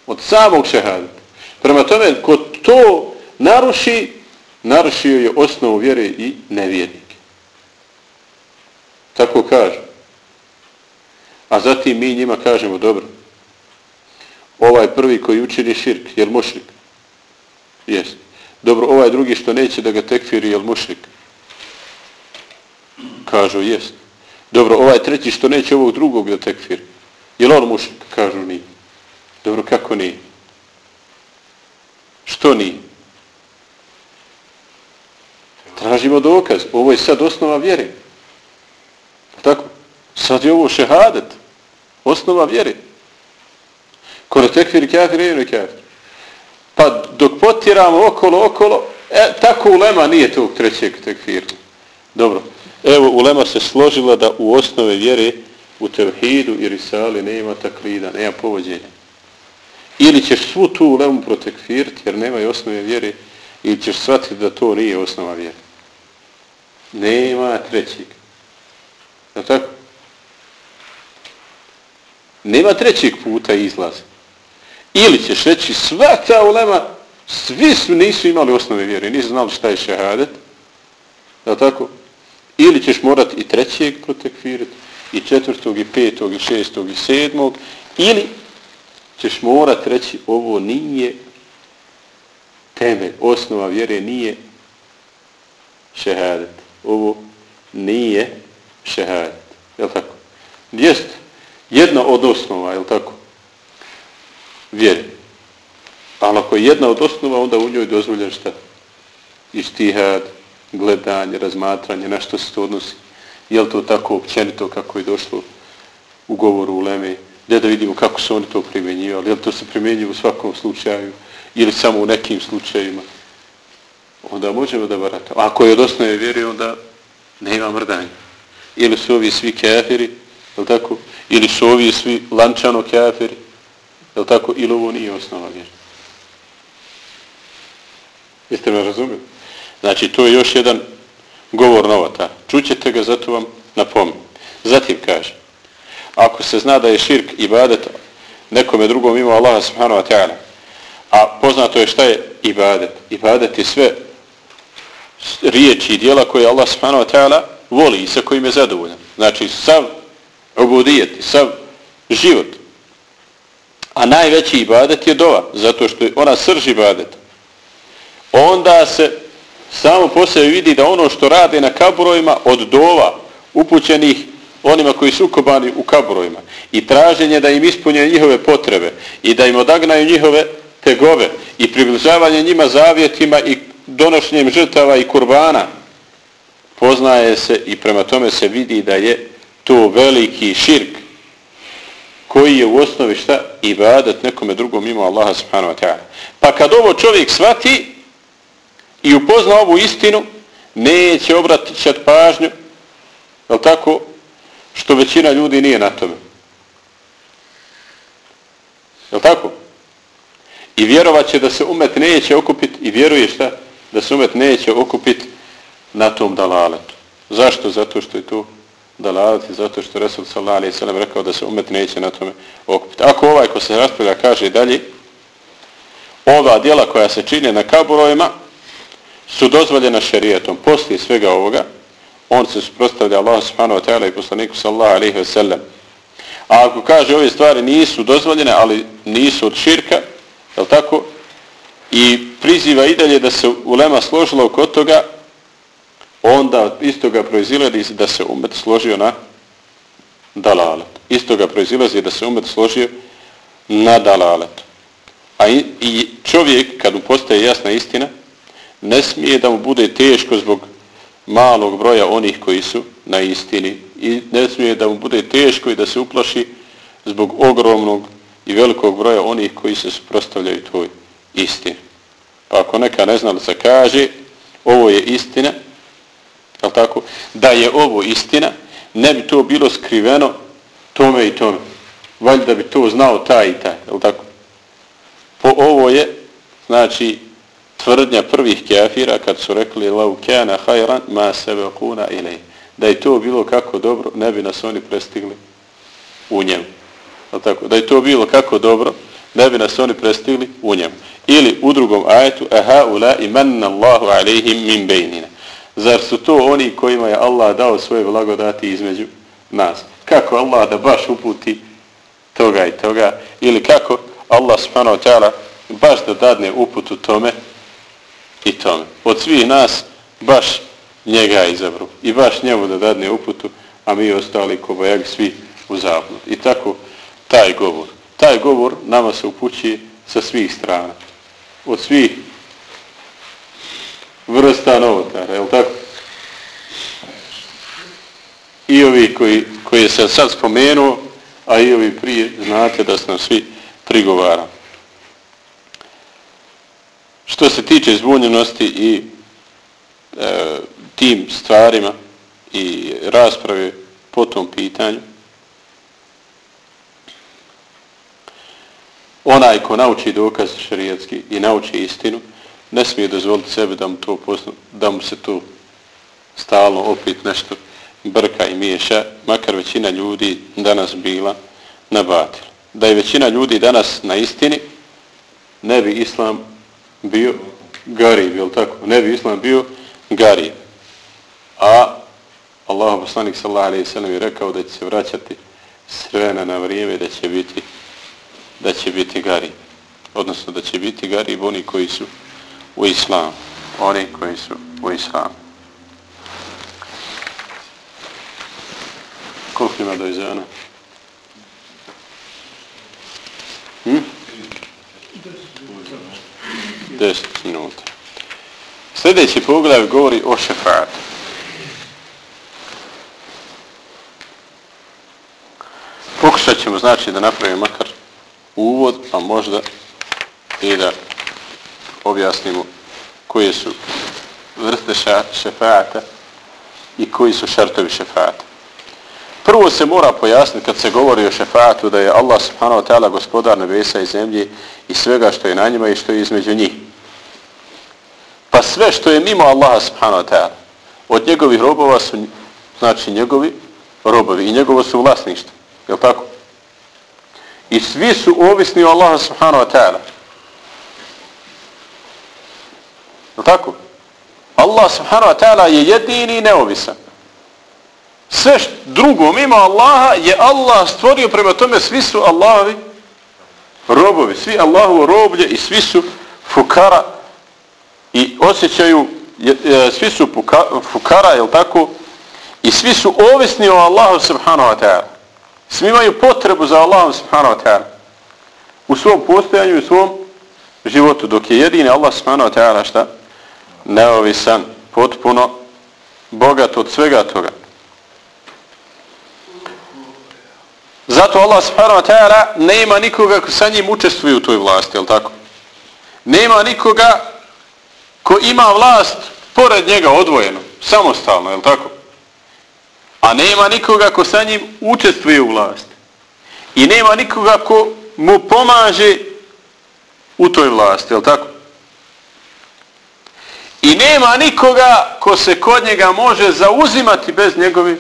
Od samog šehadeta. Prema tome, ko to naruši, narušio je osnovu vjere i nevjernike. Tako kaže. A zatim mi njima kažemo, dobro, ovaj prvi koji učini širk, je li mušrik? Jest. Dobro, ovaj drugi što neće da ga tekfiri, je li mušrik? Kažu, jest. Dobro, ovaj treći što neće ovog drugog da tekfiri, je li on mušrik? Kažu, nije. Dobro, kako nije? Što nije? Tražimo dokaz. Ovo je sad osnova vjere. Tako? Sad je ovo šehadet. Osnova vjere. Kod tekfir kafir ili kafir. Pa dok potiramo okolo, okolo, e, tako ulema nije tog trećeg tekfira. Dobro. Evo, ulema se složila da u osnove vjere u tevhidu i risali nema taklida, nema povođenja. Ili ćeš svu tu ulemu protekfiriti jer nema i osnove vjere, ili ćeš shvatiti da to nije osnova vjere. Nema trećeg. Je tako? Nema trećeg puta izlaza. Ili ćeš reći sva ta ulema, svi su nisu imali osnove vjere, nisu znali šta je šehadet, da tako? Ili ćeš morati i trećeg protekvirati, i četvrtog, i petog, i šestog, i sedmog, ili ćeš morati reći ovo nije temelj, osnova vjere nije šehadet. Ovo nije šehadet. Je tako? Jest jedna od osnova, je tako? Vjeri. Pa ali ako je jedna od osnova, onda u njoj dozvoljen šta? Istihad, gledanje, razmatranje, na što se to odnosi. Je li to tako općenito kako je došlo u govoru u Leme? Gdje da vidimo kako su oni to primjenjivali? Je li to se primjenjivo u svakom slučaju? Ili samo u nekim slučajima? Onda možemo da varata. Ako je od osnove vjeri, onda nema mrdanja. Ili su ovi svi kafiri, je tako? Ili su ovi svi lančano kafiri? Je tako? Ili ovo nije osnova vjera? Jeste me razumili? Znači, to je još jedan govor novata. Čućete ga, zato vam napomenu. Zatim kaže, ako se zna da je širk ibadet nekome drugom ima Allah subhanahu wa ta'ala, a poznato je šta je ibadet. Ibadet je sve riječi i dijela koje Allah subhanahu wa ta'ala voli i sa kojim je zadovoljan. Znači, sav obudijet, sav život. A najveći ibadet je dova, zato što je ona srž ibadeta. Onda se samo po sebi vidi da ono što rade na kaburojima od dova upućenih onima koji su ukobani u kaburojima i traženje da im ispunje njihove potrebe i da im odagnaju njihove tegove i približavanje njima zavjetima i donošenjem žrtava i kurbana poznaje se i prema tome se vidi da je to veliki širk koji je u osnovi šta? Ibadat nekome drugom mimo Allaha subhanahu wa ta'ala. Pa kad ovo čovjek svati i upozna ovu istinu, neće obratićat pažnju, je tako, što većina ljudi nije na tome. Je tako? I vjerovat će da se umet neće okupiti i vjeruje šta? Da se umet neće okupiti na tom dalaletu. Zašto? Zato što je to dalalet zato što Resul sallallahu alaihi sallam rekao da se umet neće na tome okupiti. Ako ovaj ko se raspravlja kaže dalje, ova dijela koja se čine na kaburovima su dozvoljena šerijetom. Poslije svega ovoga, on se suprostavlja Allahu subhanahu wa ta'ala i poslaniku sallallahu alaihi wa sallam. A ako kaže ove stvari nisu dozvoljene, ali nisu od širka, je tako? I priziva i dalje da se ulema složila oko toga, onda istoga proizilazi da se umet složio na dalalet. Istoga proizilazi da se umet složio na dalalet. A i, i čovjek, kad mu postaje jasna istina, ne smije da mu bude teško zbog malog broja onih koji su na istini i ne smije da mu bude teško i da se uplaši zbog ogromnog i velikog broja onih koji se suprostavljaju toj istini. Pa ako neka neznalica kaže ovo je istina, Jel tako, da je ovo istina, ne bi to bilo skriveno tome i tome. Valjda bi to znao taj i taj, Jel tako? Po ovo je, znači, tvrdnja prvih kafira kad su rekli lau kana hayran ma sabaquna ilay da je to bilo kako dobro ne bi nas oni prestigli u njemu. Tako? Da je to bilo kako dobro ne bi nas oni prestigli u njemu. Ili u drugom ajetu aha ula imanna Allahu alejhim min bainina zar su to oni kojima je Allah dao svoje blagodati između nas kako Allah da baš uputi toga i toga ili kako Allah subhanahu wa ta'ala baš da dadne uputu tome i tome. Od svih nas baš njega izabru. I baš njemu da dadne uputu, a mi ostali ko svi u zablud. I tako taj govor. Taj govor nama se upući sa svih strana. Od svih vrsta novotara, je tako? I ovi koji, koji se sad spomenuo, a i ovi prije, znate da smo svi prigovarali. Što se tiče zbunjenosti i e, tim stvarima i rasprave po tom pitanju, onaj ko nauči dokaz šarijatski i nauči istinu, ne smije dozvoliti sebe da mu, to poslu, da mu se to stalno opet nešto brka i miješa, makar većina ljudi danas bila na batil. Da je većina ljudi danas na istini, ne bi islam bio garib, je tako? Ne bi islam bio garib. A Allah poslanik sallallahu alaihi sallam je rekao da će se vraćati srena na vrijeme da će biti da će biti garib. Odnosno da će biti garib oni koji su u islam. Oni koji su u islamu. Koliko ima do izana? Hm? 10 minuta. Sljedeći poglav govori o šefatu. Pokušat ćemo znači da napravimo makar uvod, a možda i da objasnimo koje su vrste šefata i koji su šartovi šefata. Prvo se mora pojasniti kad se govori o šefatu da je Allah subhanahu wa ta'ala gospodar nebesa i zemlje i svega što je na njima i što je između njih. Pa sve što je mimo Allaha subhanahu wa ta'ala od njegovih robova su znači njegovi robovi i njegovo su vlasništvo. Je tako? I svi su ovisni o Allaha subhanahu wa ta'ala. Je tako? Allah subhanahu wa ta'ala je jedini i neovisan. Sve drugo mimo Allaha je Allah stvorio prema tome svi su Allahovi robovi, svi Allahovo roblje i svi su fukara i osjećaju e, svi su fukara, je tako? I svi su ovisni o Allahu subhanahu wa ta'ala. Svi imaju potrebu za Allahom subhanahu wa ta'ala. U svom postojanju i u svom životu. Dok je jedini Allah subhanahu wa ta'ala šta? Neovisan, potpuno bogat od svega toga. Zato Allah subhanahu wa ta'ala nema nikoga ko sa njim učestvuje u toj vlasti, je tako? Nema nikoga ko ima vlast pored njega odvojeno, samostalno, je tako? A nema nikoga ko sa njim učestvuje u vlasti. I nema nikoga ko mu pomaže u toj vlasti, je tako? I nema nikoga ko se kod njega može zauzimati bez njegove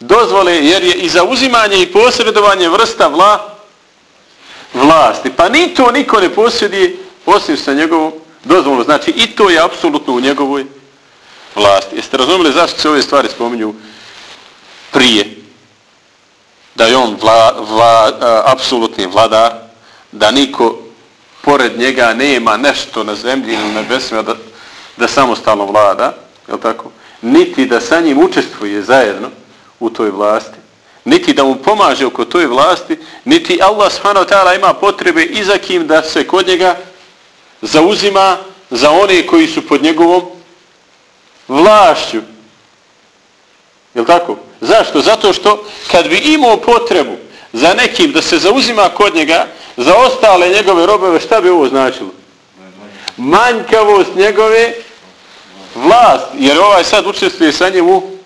dozvole, jer je i zauzimanje i posredovanje vrsta vla, vlasti. Pa ni to niko ne posjedi osim sa njegovom dozvolom. Znači i to je apsolutno u njegovoj vlasti. Jeste razumili zašto se ove stvari spominju prije? Da je on vla, vla, apsolutni vladar, da niko pored njega nema nešto na zemlji ili na nebesima da, da samostalno vlada, je tako? Niti da sa njim učestvuje zajedno u toj vlasti, niti da mu pomaže oko toj vlasti, niti Allah subhanahu ta'ala ima potrebe i za kim da se kod njega zauzima za one koji su pod njegovom vlašću. Je tako? Zašto? Zato što kad bi imao potrebu za nekim da se zauzima kod njega, za ostale njegove robove, šta bi ovo značilo? Manjkavost njegove vlast. Jer ovaj sad učestvuje sa njim u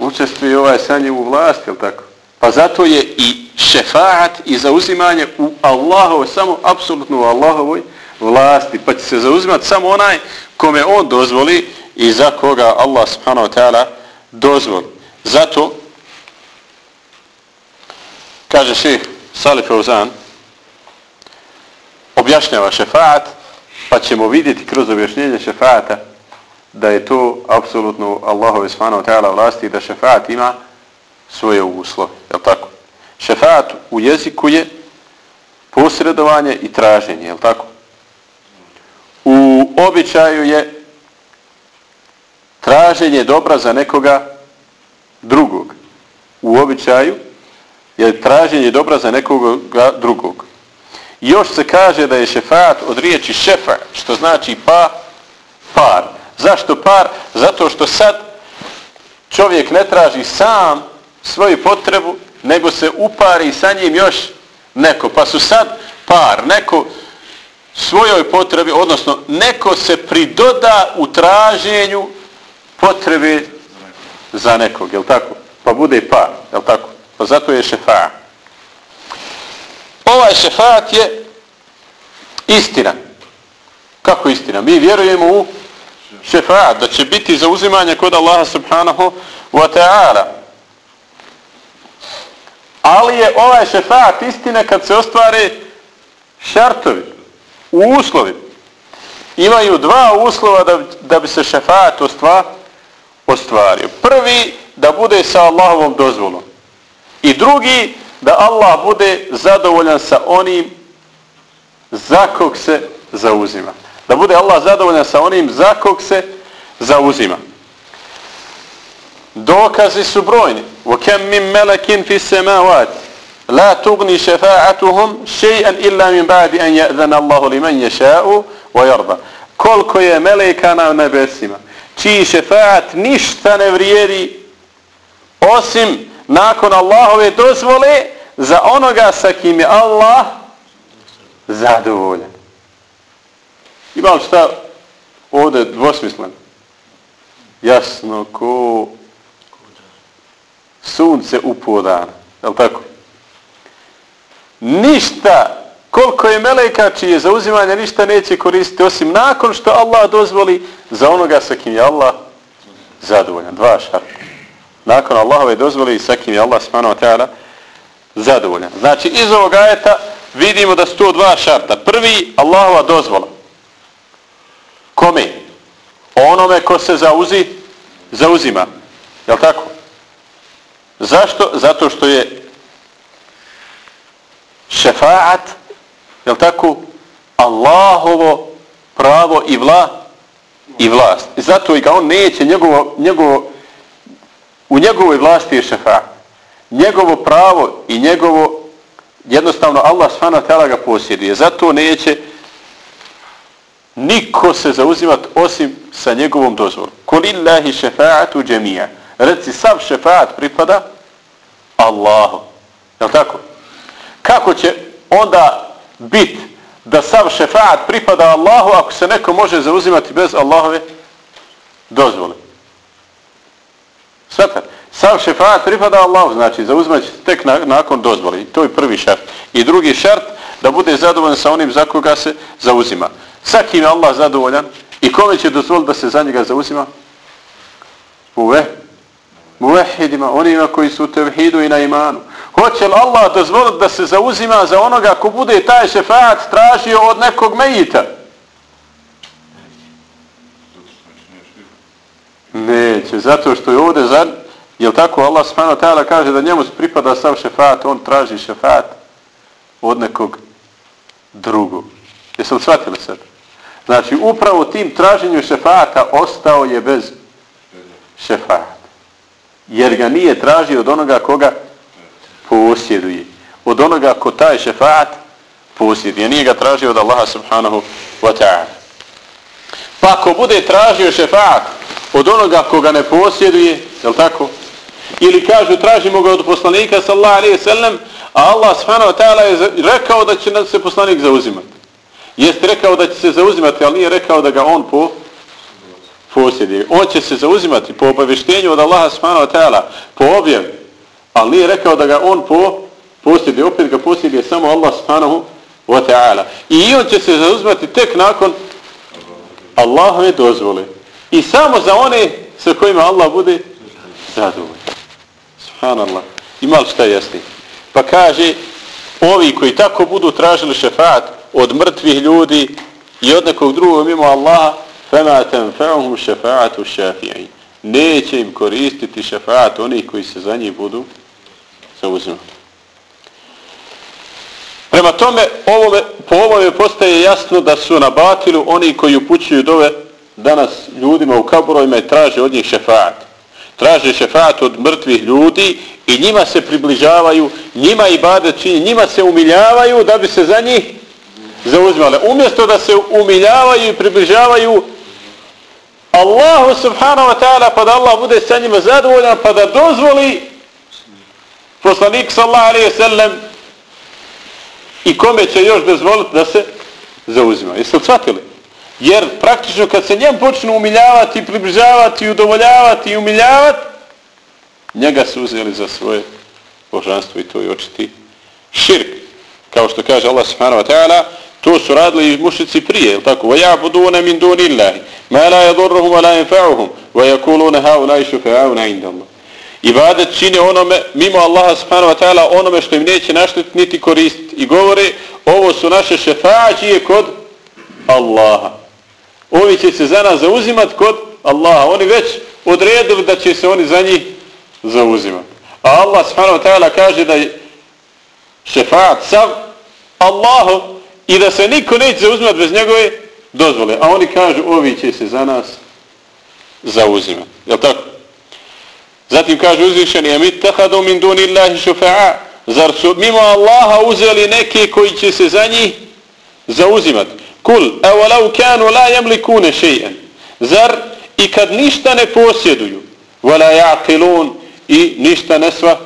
učestvuje ovaj sa njim u vlasti, je tako? Pa zato je i šefaat i zauzimanje u Allahovoj, samo apsolutno u Allahovoj vlasti. Pa će se zauzimati samo onaj kome on dozvoli i za koga Allah subhanahu wa ta'ala dozvoli. Zato, kaže šeh Salih Fauzan, objašnjava šefaat, pa ćemo vidjeti kroz objašnjenje šefaata da je to apsolutno Allahove subhanahu wa ta'ala vlasti da šefaat ima svoje uslove. Je tako? Šefaat u jeziku je posredovanje i traženje. Je tako? U običaju je traženje dobra za nekoga drugog. U običaju je traženje dobra za nekoga drugog. Još se kaže da je šefaat od riječi šefa, što znači pa, par. Zašto par? Zato što sad čovjek ne traži sam svoju potrebu, nego se upari sa njim još neko. Pa su sad par, neko svojoj potrebi, odnosno neko se pridoda u traženju potrebe za nekog, jel tako? Pa bude par, jel tako? Pa zato je šefa. Ovaj šefat je istina. Kako istina? Mi vjerujemo u šefaat, da će biti zauzimanje kod Allaha subhanahu wa ta'ala. Ali je ovaj šefaat istina kad se ostvare šartovi, uslovi. Imaju dva uslova da, da bi se šefaat ostva, ostvario. Prvi, da bude sa Allahovom dozvolom. I drugi, da Allah bude zadovoljan sa onim za kog se zauzima da bude Allah zadovoljan sa onim za kog se zauzima. Dokazi su brojni. وَكَمْ مِنْ مَلَكٍ فِي السَّمَاوَاتِ لَا تُغْنِي شَفَاعَتُهُمْ شَيْئًا إِلَّا مِنْ بَعْدِ أَنْ يَأْذَنَ اللَّهُ لِمَنْ يَشَاءُ وَيَرْضَ Koliko je meleka na nebesima, čiji šefaat ništa ne vrijedi osim nakon Allahove dozvole za onoga sa kim je Allah zadovoljan. Imam šta ovdje dvosmisleno? Jasno ko sunce u podan. Je li tako? Ništa, koliko je meleka čije zauzimanje ništa neće koristiti osim nakon što Allah dozvoli za onoga sa kim je Allah zadovoljan. Dva šarpa. Nakon Allahove dozvoli sa kim je Allah wa ta'ala zadovoljan. Znači iz ovog ajeta vidimo da su to dva šarta. Prvi, Allahova dozvola. Kome? Onome ko se zauzi, zauzima. Je tako? Zašto? Zato što je šefaat, je tako? Allahovo pravo i vla i vlast. Zato i ga on neće njegovo, njegovo, u njegovoj vlasti je šefa. Njegovo pravo i njegovo jednostavno Allah svana tela ga posjeduje. Zato neće niko se zauzimati osim sa njegovom dozvolom. Kulillahi šefaatu džemija. Reci, sav šefaat pripada Allahu. Je tako? Kako će onda biti da sav šefaat pripada Allahu ako se neko može zauzimati bez Allahove dozvole? Svatate? Sav šefaat pripada Allahu, znači zauzimati tek na, nakon dozvole. To je prvi šart. I drugi šart, da bude zadovoljan sa onim za koga se zauzima. Sa kim je Allah zadovoljan i kome će dozvoliti da se za njega zauzima? Uve. Muvehidima, onima koji su u tevhidu i na imanu. Hoće li Allah dozvoliti da se zauzima za onoga ko bude taj šefaat tražio od nekog mejita? Neće, zato što je ovdje za... Jel tako Allah subhanahu ta'ala kaže da njemu pripada sav šefat, on traži šefat od nekog drugog. Jesu li shvatili sad? Znači, upravo tim traženju šefata ostao je bez šefata. Jer ga nije tražio od onoga koga posjeduje. Od onoga ko taj šefat posjeduje. Nije ga tražio od Allaha subhanahu wa ta'ala. Pa ako bude tražio šefat od onoga koga ne posjeduje, je li tako? Ili kažu tražimo ga od poslanika sallallahu alaihi sallam, a Allah subhanahu wa ta'ala je rekao da će se poslanik zauzimati. Jeste rekao da će se zauzimati, ali nije rekao da ga on po posjeduje. On će se zauzimati po obavještenju od Allaha subhanahu wa ta'ala, po objavi, ali nije rekao da ga on po posjeduje. Opet ga posjeduje samo Allah subhanahu wa ta'ala. I on će se zauzimati tek nakon Allahove dozvole. I samo za one sa kojima Allah bude zadovoljan. Subhanallah. Ima li šta jasni? Pa kaže, ovi koji tako budu tražili šefat od mrtvih ljudi i od nekog drugog mimo Allaha, فَمَا تَنْفَعُهُمْ šefa'atu šafi'i. Neće im koristiti šefat onih koji se za njih budu zauzimati. Prema tome, ovome, po ovome postaje jasno da su na batilu oni koji upućuju dove danas ljudima u kaburojima i traže od njih šefat. Traže šefat od mrtvih ljudi i njima se približavaju, njima i bade čini, njima se umiljavaju da bi se za njih zauzmale. Umjesto da se umiljavaju i približavaju Allahu subhanahu wa ta'ala pa da Allah bude sa njima zadovoljan pa da dozvoli poslanik sallahu alaihi sallam i kome će još dozvoliti da se zauzima. Jeste li shvatili? Jer praktično kad se njem počnu umiljavati, približavati, udovoljavati i umiljavati, njega su uzeli za svoje božanstvo i to je očiti širk. Kao što kaže Allah subhanahu wa ta'ala, to su radili i mušici prije, je tako? وَيَعْبُدُونَ مِنْ دُونِ اللَّهِ مَا لَا يَضُرُّهُمْ وَلَا يَنْفَعُهُمْ وَيَكُولُونَ هَا أُولَيْ شُفَعَوْنَ عِنْدَ اللَّهِ Ibadet čine onome, mimo Allaha subhanahu wa ta'ala, onome što im neće naštetiti niti koristiti. I govore, ovo su naše šefađije kod Allaha. Ovi će se za nas zauzimati kod Allaha. Oni već odredili da će se oni za njih zauzimati. A Allah subhanahu wa ta'ala kaže da je šefaat sav Allahu i da se niko neće zauzimati bez njegove dozvole. A oni kažu ovi će se za nas zauzimati. Je tako? Zatim kaže uzvišeni amit tahadu min duni Allahi šufa'a zar su mimo Allaha uzeli neke koji će se za njih zauzimati. Kul, evo lau kanu la jemlikune še'en. Zar i kad ništa ne posjeduju, wala jaqilun i ništa ne sva,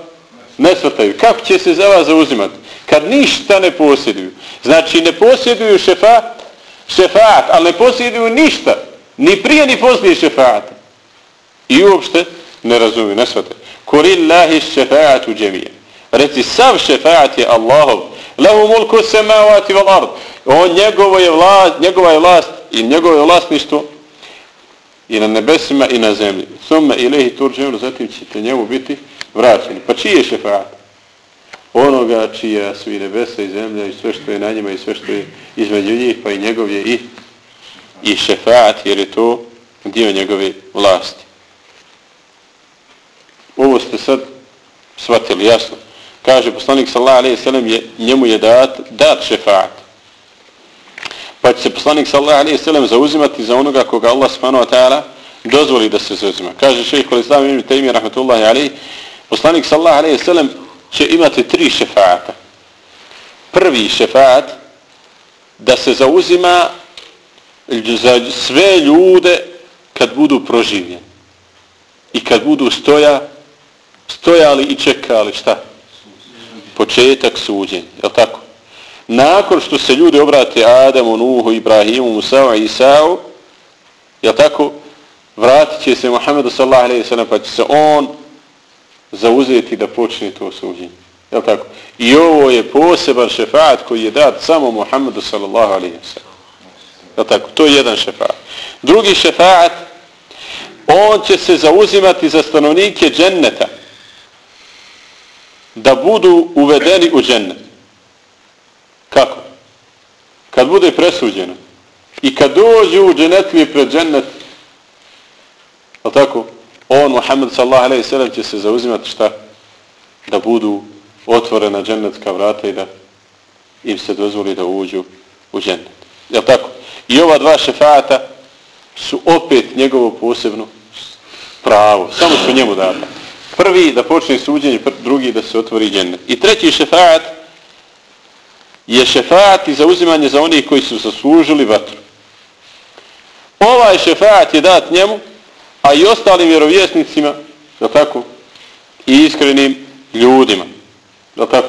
ne svrtaju. Kako će se za vas zauzimati? Kad ništa ne posjeduju. Znači ne posjeduju šefat, šefat, ali ne posjeduju ništa. Ni prije ni poslije šefata. I uopšte ne razumiju, ne svrtaju. Kurillahi šefatu džemije. Reci, sav šefat je Allahov. Lehu mulku semavati val ard. On njegovo je vlast, njegova je vlast i njegovo je vlasništvo i na nebesima i na zemlji. Summa ilahi turđenu, zatim ćete njemu biti vraćeni. Pa čiji je šefaat? onoga čija su i nebesa i zemlja i sve što je na njima i sve što je između njih, pa i njegov je i, i šefaat, jer je to dio njegove vlasti. Ovo ste sad shvatili, jasno. Kaže poslanik sallallahu alejhi ve sellem je njemu je dat dat šefaat. Pa će se poslanik sallallahu alejhi ve sellem zauzimati za onoga koga Allah subhanahu wa ta'ala dozvoli da se zauzima. Kaže šejh Al-Islam ibn Taymiyyah rahmetullahi alejhi, poslanik sallallahu alejhi ve sellem će imati tri šefaata. Prvi šefaat da se zauzima za sve ljude kad budu proživljeni. I kad budu stoja, stojali i čekali šta? Početak suđenja, je tako? Nakon što se ljudi obrate Adamu, Nuhu, Ibrahimu, Musa'u i Isa'u, je tako? Vratit će se Muhammedu sallahu alaihi sallam pa će se on zauzeti da počne to suđenje. Je tako? I ovo je poseban šefaat koji je dat samo Muhammedu sallallahu alaihi sallam. Je tako? To je jedan šefaat. Drugi šefaat, on će se zauzimati za stanovnike dženneta da budu uvedeni u džennet. Kako? Kad bude presuđeno. I kad dođu u džennetlije pred džennet, je tako? On, Muhammed sallallahu alaihi sallam, će se zauzimati šta? Da budu otvorena džennetska vrata i da im se dozvoli da uđu u džennet. Je tako? I ova dva šefata su opet njegovo posebno pravo. Samo su njemu data. Prvi da počne suđenje, drugi da se otvori džennet. I treći šefaat je šefaat i zauzimanje za onih koji su zaslužili vatru. Ovaj šefaat je dat njemu, a i ostalim vjerovjesnicima, da tako, i iskrenim ljudima. Da tako?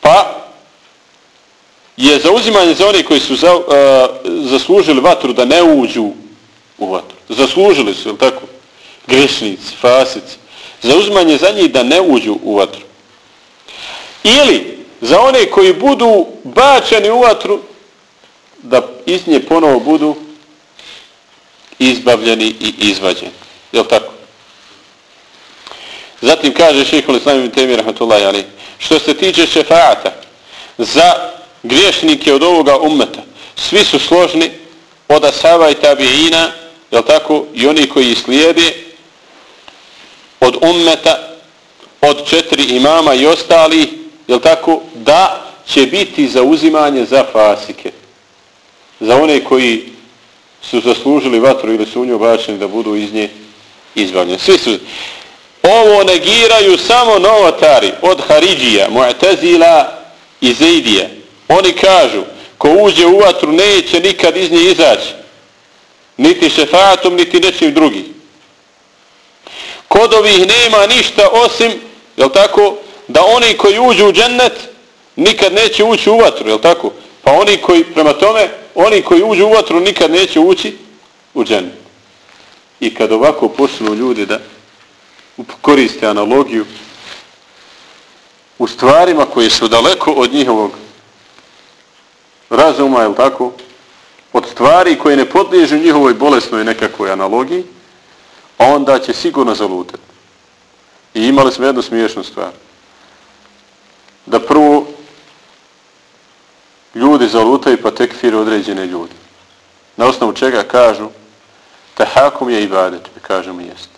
Pa je zauzimanje za onih koji su za, uh, zaslužili vatru da ne uđu u vatru. Zaslužili su, je tako? Grešnici, fasici zauzmanje za njih da ne uđu u vatru. Ili za one koji budu bačeni u vatru da iz nje ponovo budu izbavljeni i izvađeni. Je tako? Zatim kaže šehhul islam ibn temi rahmatullahi ali što se tiče šefaata za griješnike od ovoga ummeta svi su složni od asava i tabiina je tako? I oni koji slijede od ummeta od četiri imama i ostali je tako? Da će biti zauzimanje za fasike. Za one koji su zaslužili vatru ili su u nju bačeni da budu iz nje izbavljeni. Svi su... Ovo negiraju samo novotari od Haridija, Mu'tazila i Zaidija. Oni kažu, ko uđe u vatru neće nikad iz nje izaći. Niti šefatom, niti nečim drugim. Kod ovih nema ništa osim, je tako, da oni koji uđu u džennet nikad neće ući u vatru, je tako? Pa oni koji, prema tome, oni koji uđu u vatru nikad neće ući u džennet. I kad ovako počnu ljudi da koriste analogiju u stvarima koje su daleko od njihovog razuma, je tako? Od stvari koje ne podliježu njihovoj bolesnoj nekakvoj analogiji, onda će sigurno zalutati. I imali smo jednu smiješnu stvar. Da prvo ljudi zalutaju pa tekfire određene ljudi. Na osnovu čega kažu tahakum je ibadet, mi kažemo jest.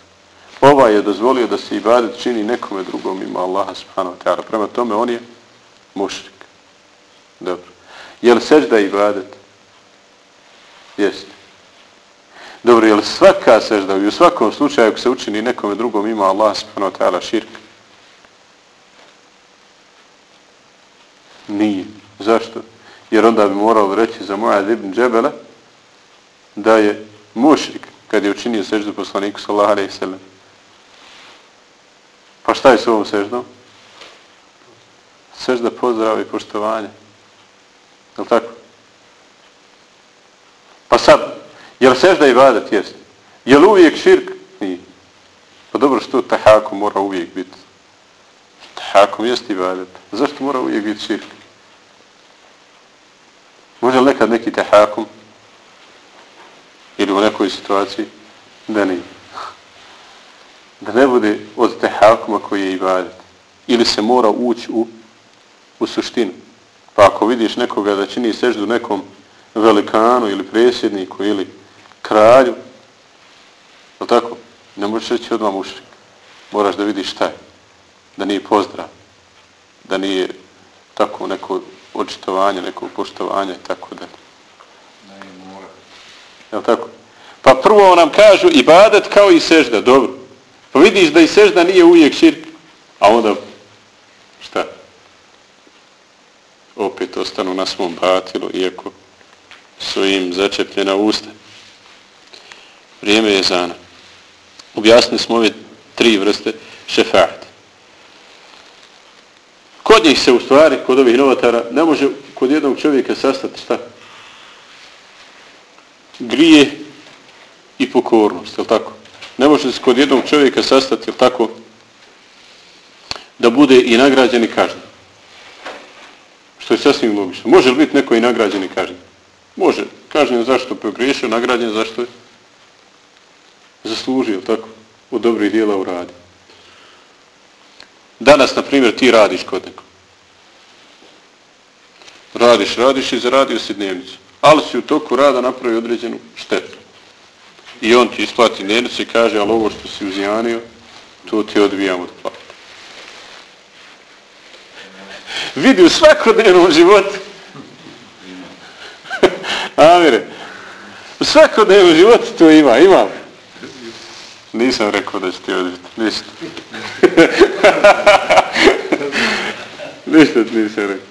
Ova je dozvolio da se ibadet čini nekome drugom ima Allaha subhanahu wa ta'ala. Prema tome on je mušrik. Dobro. Je li sežda ibadet? Jeste. Dobro, je li svaka sežda i u svakom slučaju ako se učini nekome drugom ima Allah subhanahu wa ta'ala širk? Nije. Zašto? Jer onda bi moralo reći za moja ibn Džebele da je mušrik kad je učinio seždu poslaniku sallahu alaihi sallam. Pa šta je s ovom seždom? Sežda pozdrava i poštovanja. Je tako? Pa sad, Jel sežda i vadet? Jest. Je uvijek širk? Nije. Pa dobro, što tahakum mora uvijek biti? Tahakum jest ibadet. Zašto mora uvijek biti širk? Može li nekad neki tahakum? Ili u nekoj situaciji? Da nije da ne bude od tahakuma koji je ibadet. Ili se mora ući u u suštinu. Pa ako vidiš nekoga da čini seždu nekom velikanu ili presjedniku ili kralju, je tako? Ne možeš reći odmah mušrik. Moraš da vidiš šta je. Da nije pozdrav. Da nije tako neko očitovanje, neko poštovanje, tako da. Je tako? Pa prvo nam kažu ibadet kao i sežda, dobro. Pa vidiš da i sežda nije uvijek širk, a onda šta? Opet ostanu na svom batilu, iako su im začepljena usta. Vrijeme je zana. Objasnili smo ove tri vrste šefata. Kod njih se u stvari, kod ovih novatara, ne može kod jednog čovjeka sastati šta? Grije i pokornost, je tako? Ne može se kod jednog čovjeka sastati, je tako? Da bude i nagrađen i. Što je sasvim logično. Može li biti neko i nagrađen i kažen? Može. Kažen zašto pogriješio, nagrađen zašto je zaslužio, tako? od dobrih dijela uradi. Danas, na primjer, ti radiš kod nekog. Radiš, radiš i zaradio si dnevnicu. Ali si u toku rada napravi određenu štetu. I on ti isplati dnevnicu i kaže, ali ovo što si uzijanio, to ti odbijam od plata. Vidi u svakodnevnom životu. Amire, u svakodnevnom životu to ima, ima. Nisam rekao da će ti odbiti, ništa. ništa ti nisam rekao.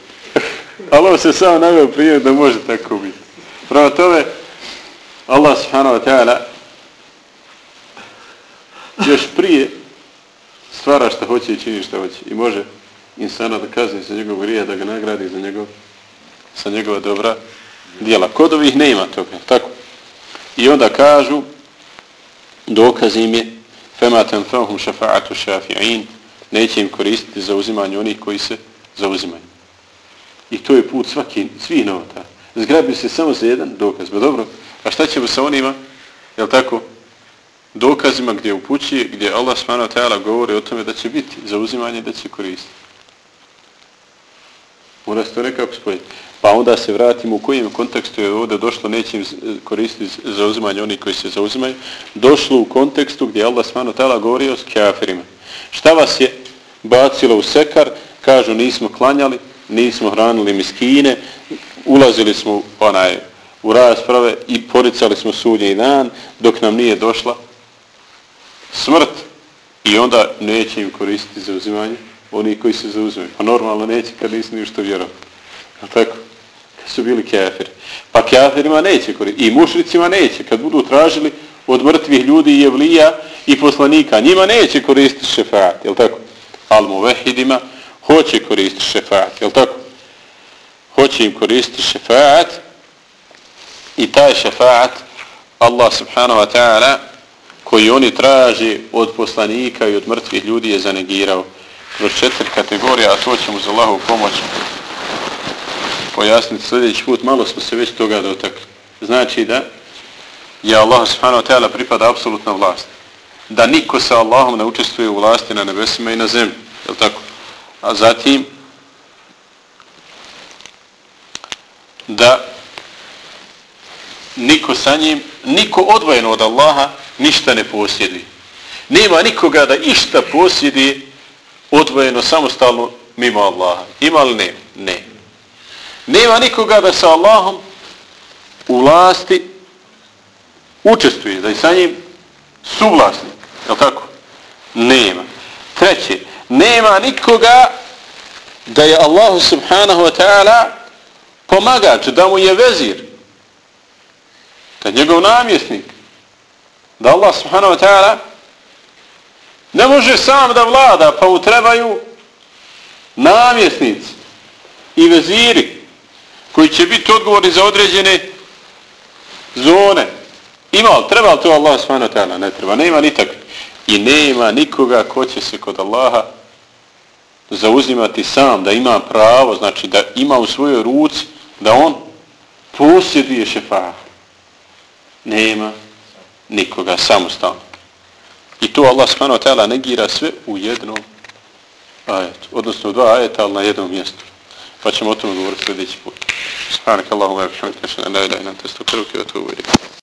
Ali ovo se samo naveo prije da može tako biti. Prvo tome, Allah subhanahu wa ta'ala još prije stvara što hoće i čini što hoće. I može insana da kazni za njegov grija, da ga nagradi za njegov, sa njegova dobra dijela. Kod ovih ne ima toga, tako? I onda kažu, dokaz im je, fema tenfahum šafa'atu šafi'in, neće im koristiti za uzimanje onih koji se zauzimaju. I to je put svaki, svih novota. Zgrabi se samo za jedan dokaz. Ba dobro, a šta ćemo sa onima, jel tako, dokazima gdje upući, gdje Allah s.a. govori o tome da će biti zauzimanje, da će koristiti. Mora se to nekako spojiti. Pa onda se vratimo u kojem kontekstu je ovdje došlo, neće im koristiti zauzimanje oni koji se zauzimaju. Došlo u kontekstu gdje Allah s.a. govori o kafirima. Šta vas je bacilo u sekar? Kažu nismo klanjali, nismo hranili miskine, ulazili smo onaj, u rasprave i poricali smo sudnji dan dok nam nije došla smrt i onda neće im koristiti za uzimanje oni koji se zauzimaju. Pa normalno neće kad nisu ništa vjerao. Tako? Su bili kafiri. Pa kafirima neće koristiti. I mušricima neće. Kad budu tražili od mrtvih ljudi i evlija i poslanika, njima neće koristiti šefaat. Jel tako? Al muvehidima hoće koristiti šefaat. Jel tako? Hoće im koristiti šefaat i taj šefaat Allah subhanahu wa ta'ala koji oni traži od poslanika i od mrtvih ljudi je zanegirao kroz četiri kategorije, a to ćemo za Allahovu pomoć pojasniti sljedeći put. Malo smo se već toga dotakli. Znači da je Allah subhanahu wa ta'ala pripada apsolutna vlast. Da niko sa Allahom ne učestvuje u vlasti na nebesima i na zemlji. Je tako? A zatim da niko sa njim, niko odvojeno od Allaha ništa ne posjedi. Nema nikoga da išta posjedi odvojeno, samostalno, mimo Allaha. Ima li ne? Ne. Nema nikoga da sa Allahom u vlasti učestvuje, da je sa njim suvlasnik. Je tako? Nema. Treće, nema nikoga da je Allahu subhanahu wa ta'ala pomagač, da mu je vezir, da je njegov namjesnik, da Allah subhanahu wa ta'ala ne može sam da vlada, pa mu trebaju namjesnici i veziri koji će biti odgovorni za određene zone. Ima li, treba li to Allah subhanahu wa ta'ala? Ne treba, nema nitak. I nema nikoga ko će se kod Allaha zauzimati sam, da ima pravo, znači da ima u svojoj ruci, da on posjeduje šefah. Nema nikoga samostalno. I to Allah subhanahu wa ta'ala negira sve u jednom ajetu. Odnosno u dva ajeta, ali na jednom mjestu. Pa ćemo o tome govoriti sljedeći put. Subhanak Allahu wa bihamdika ashhadu an la ilaha illa anta astaghfiruka wa atubu ilayk.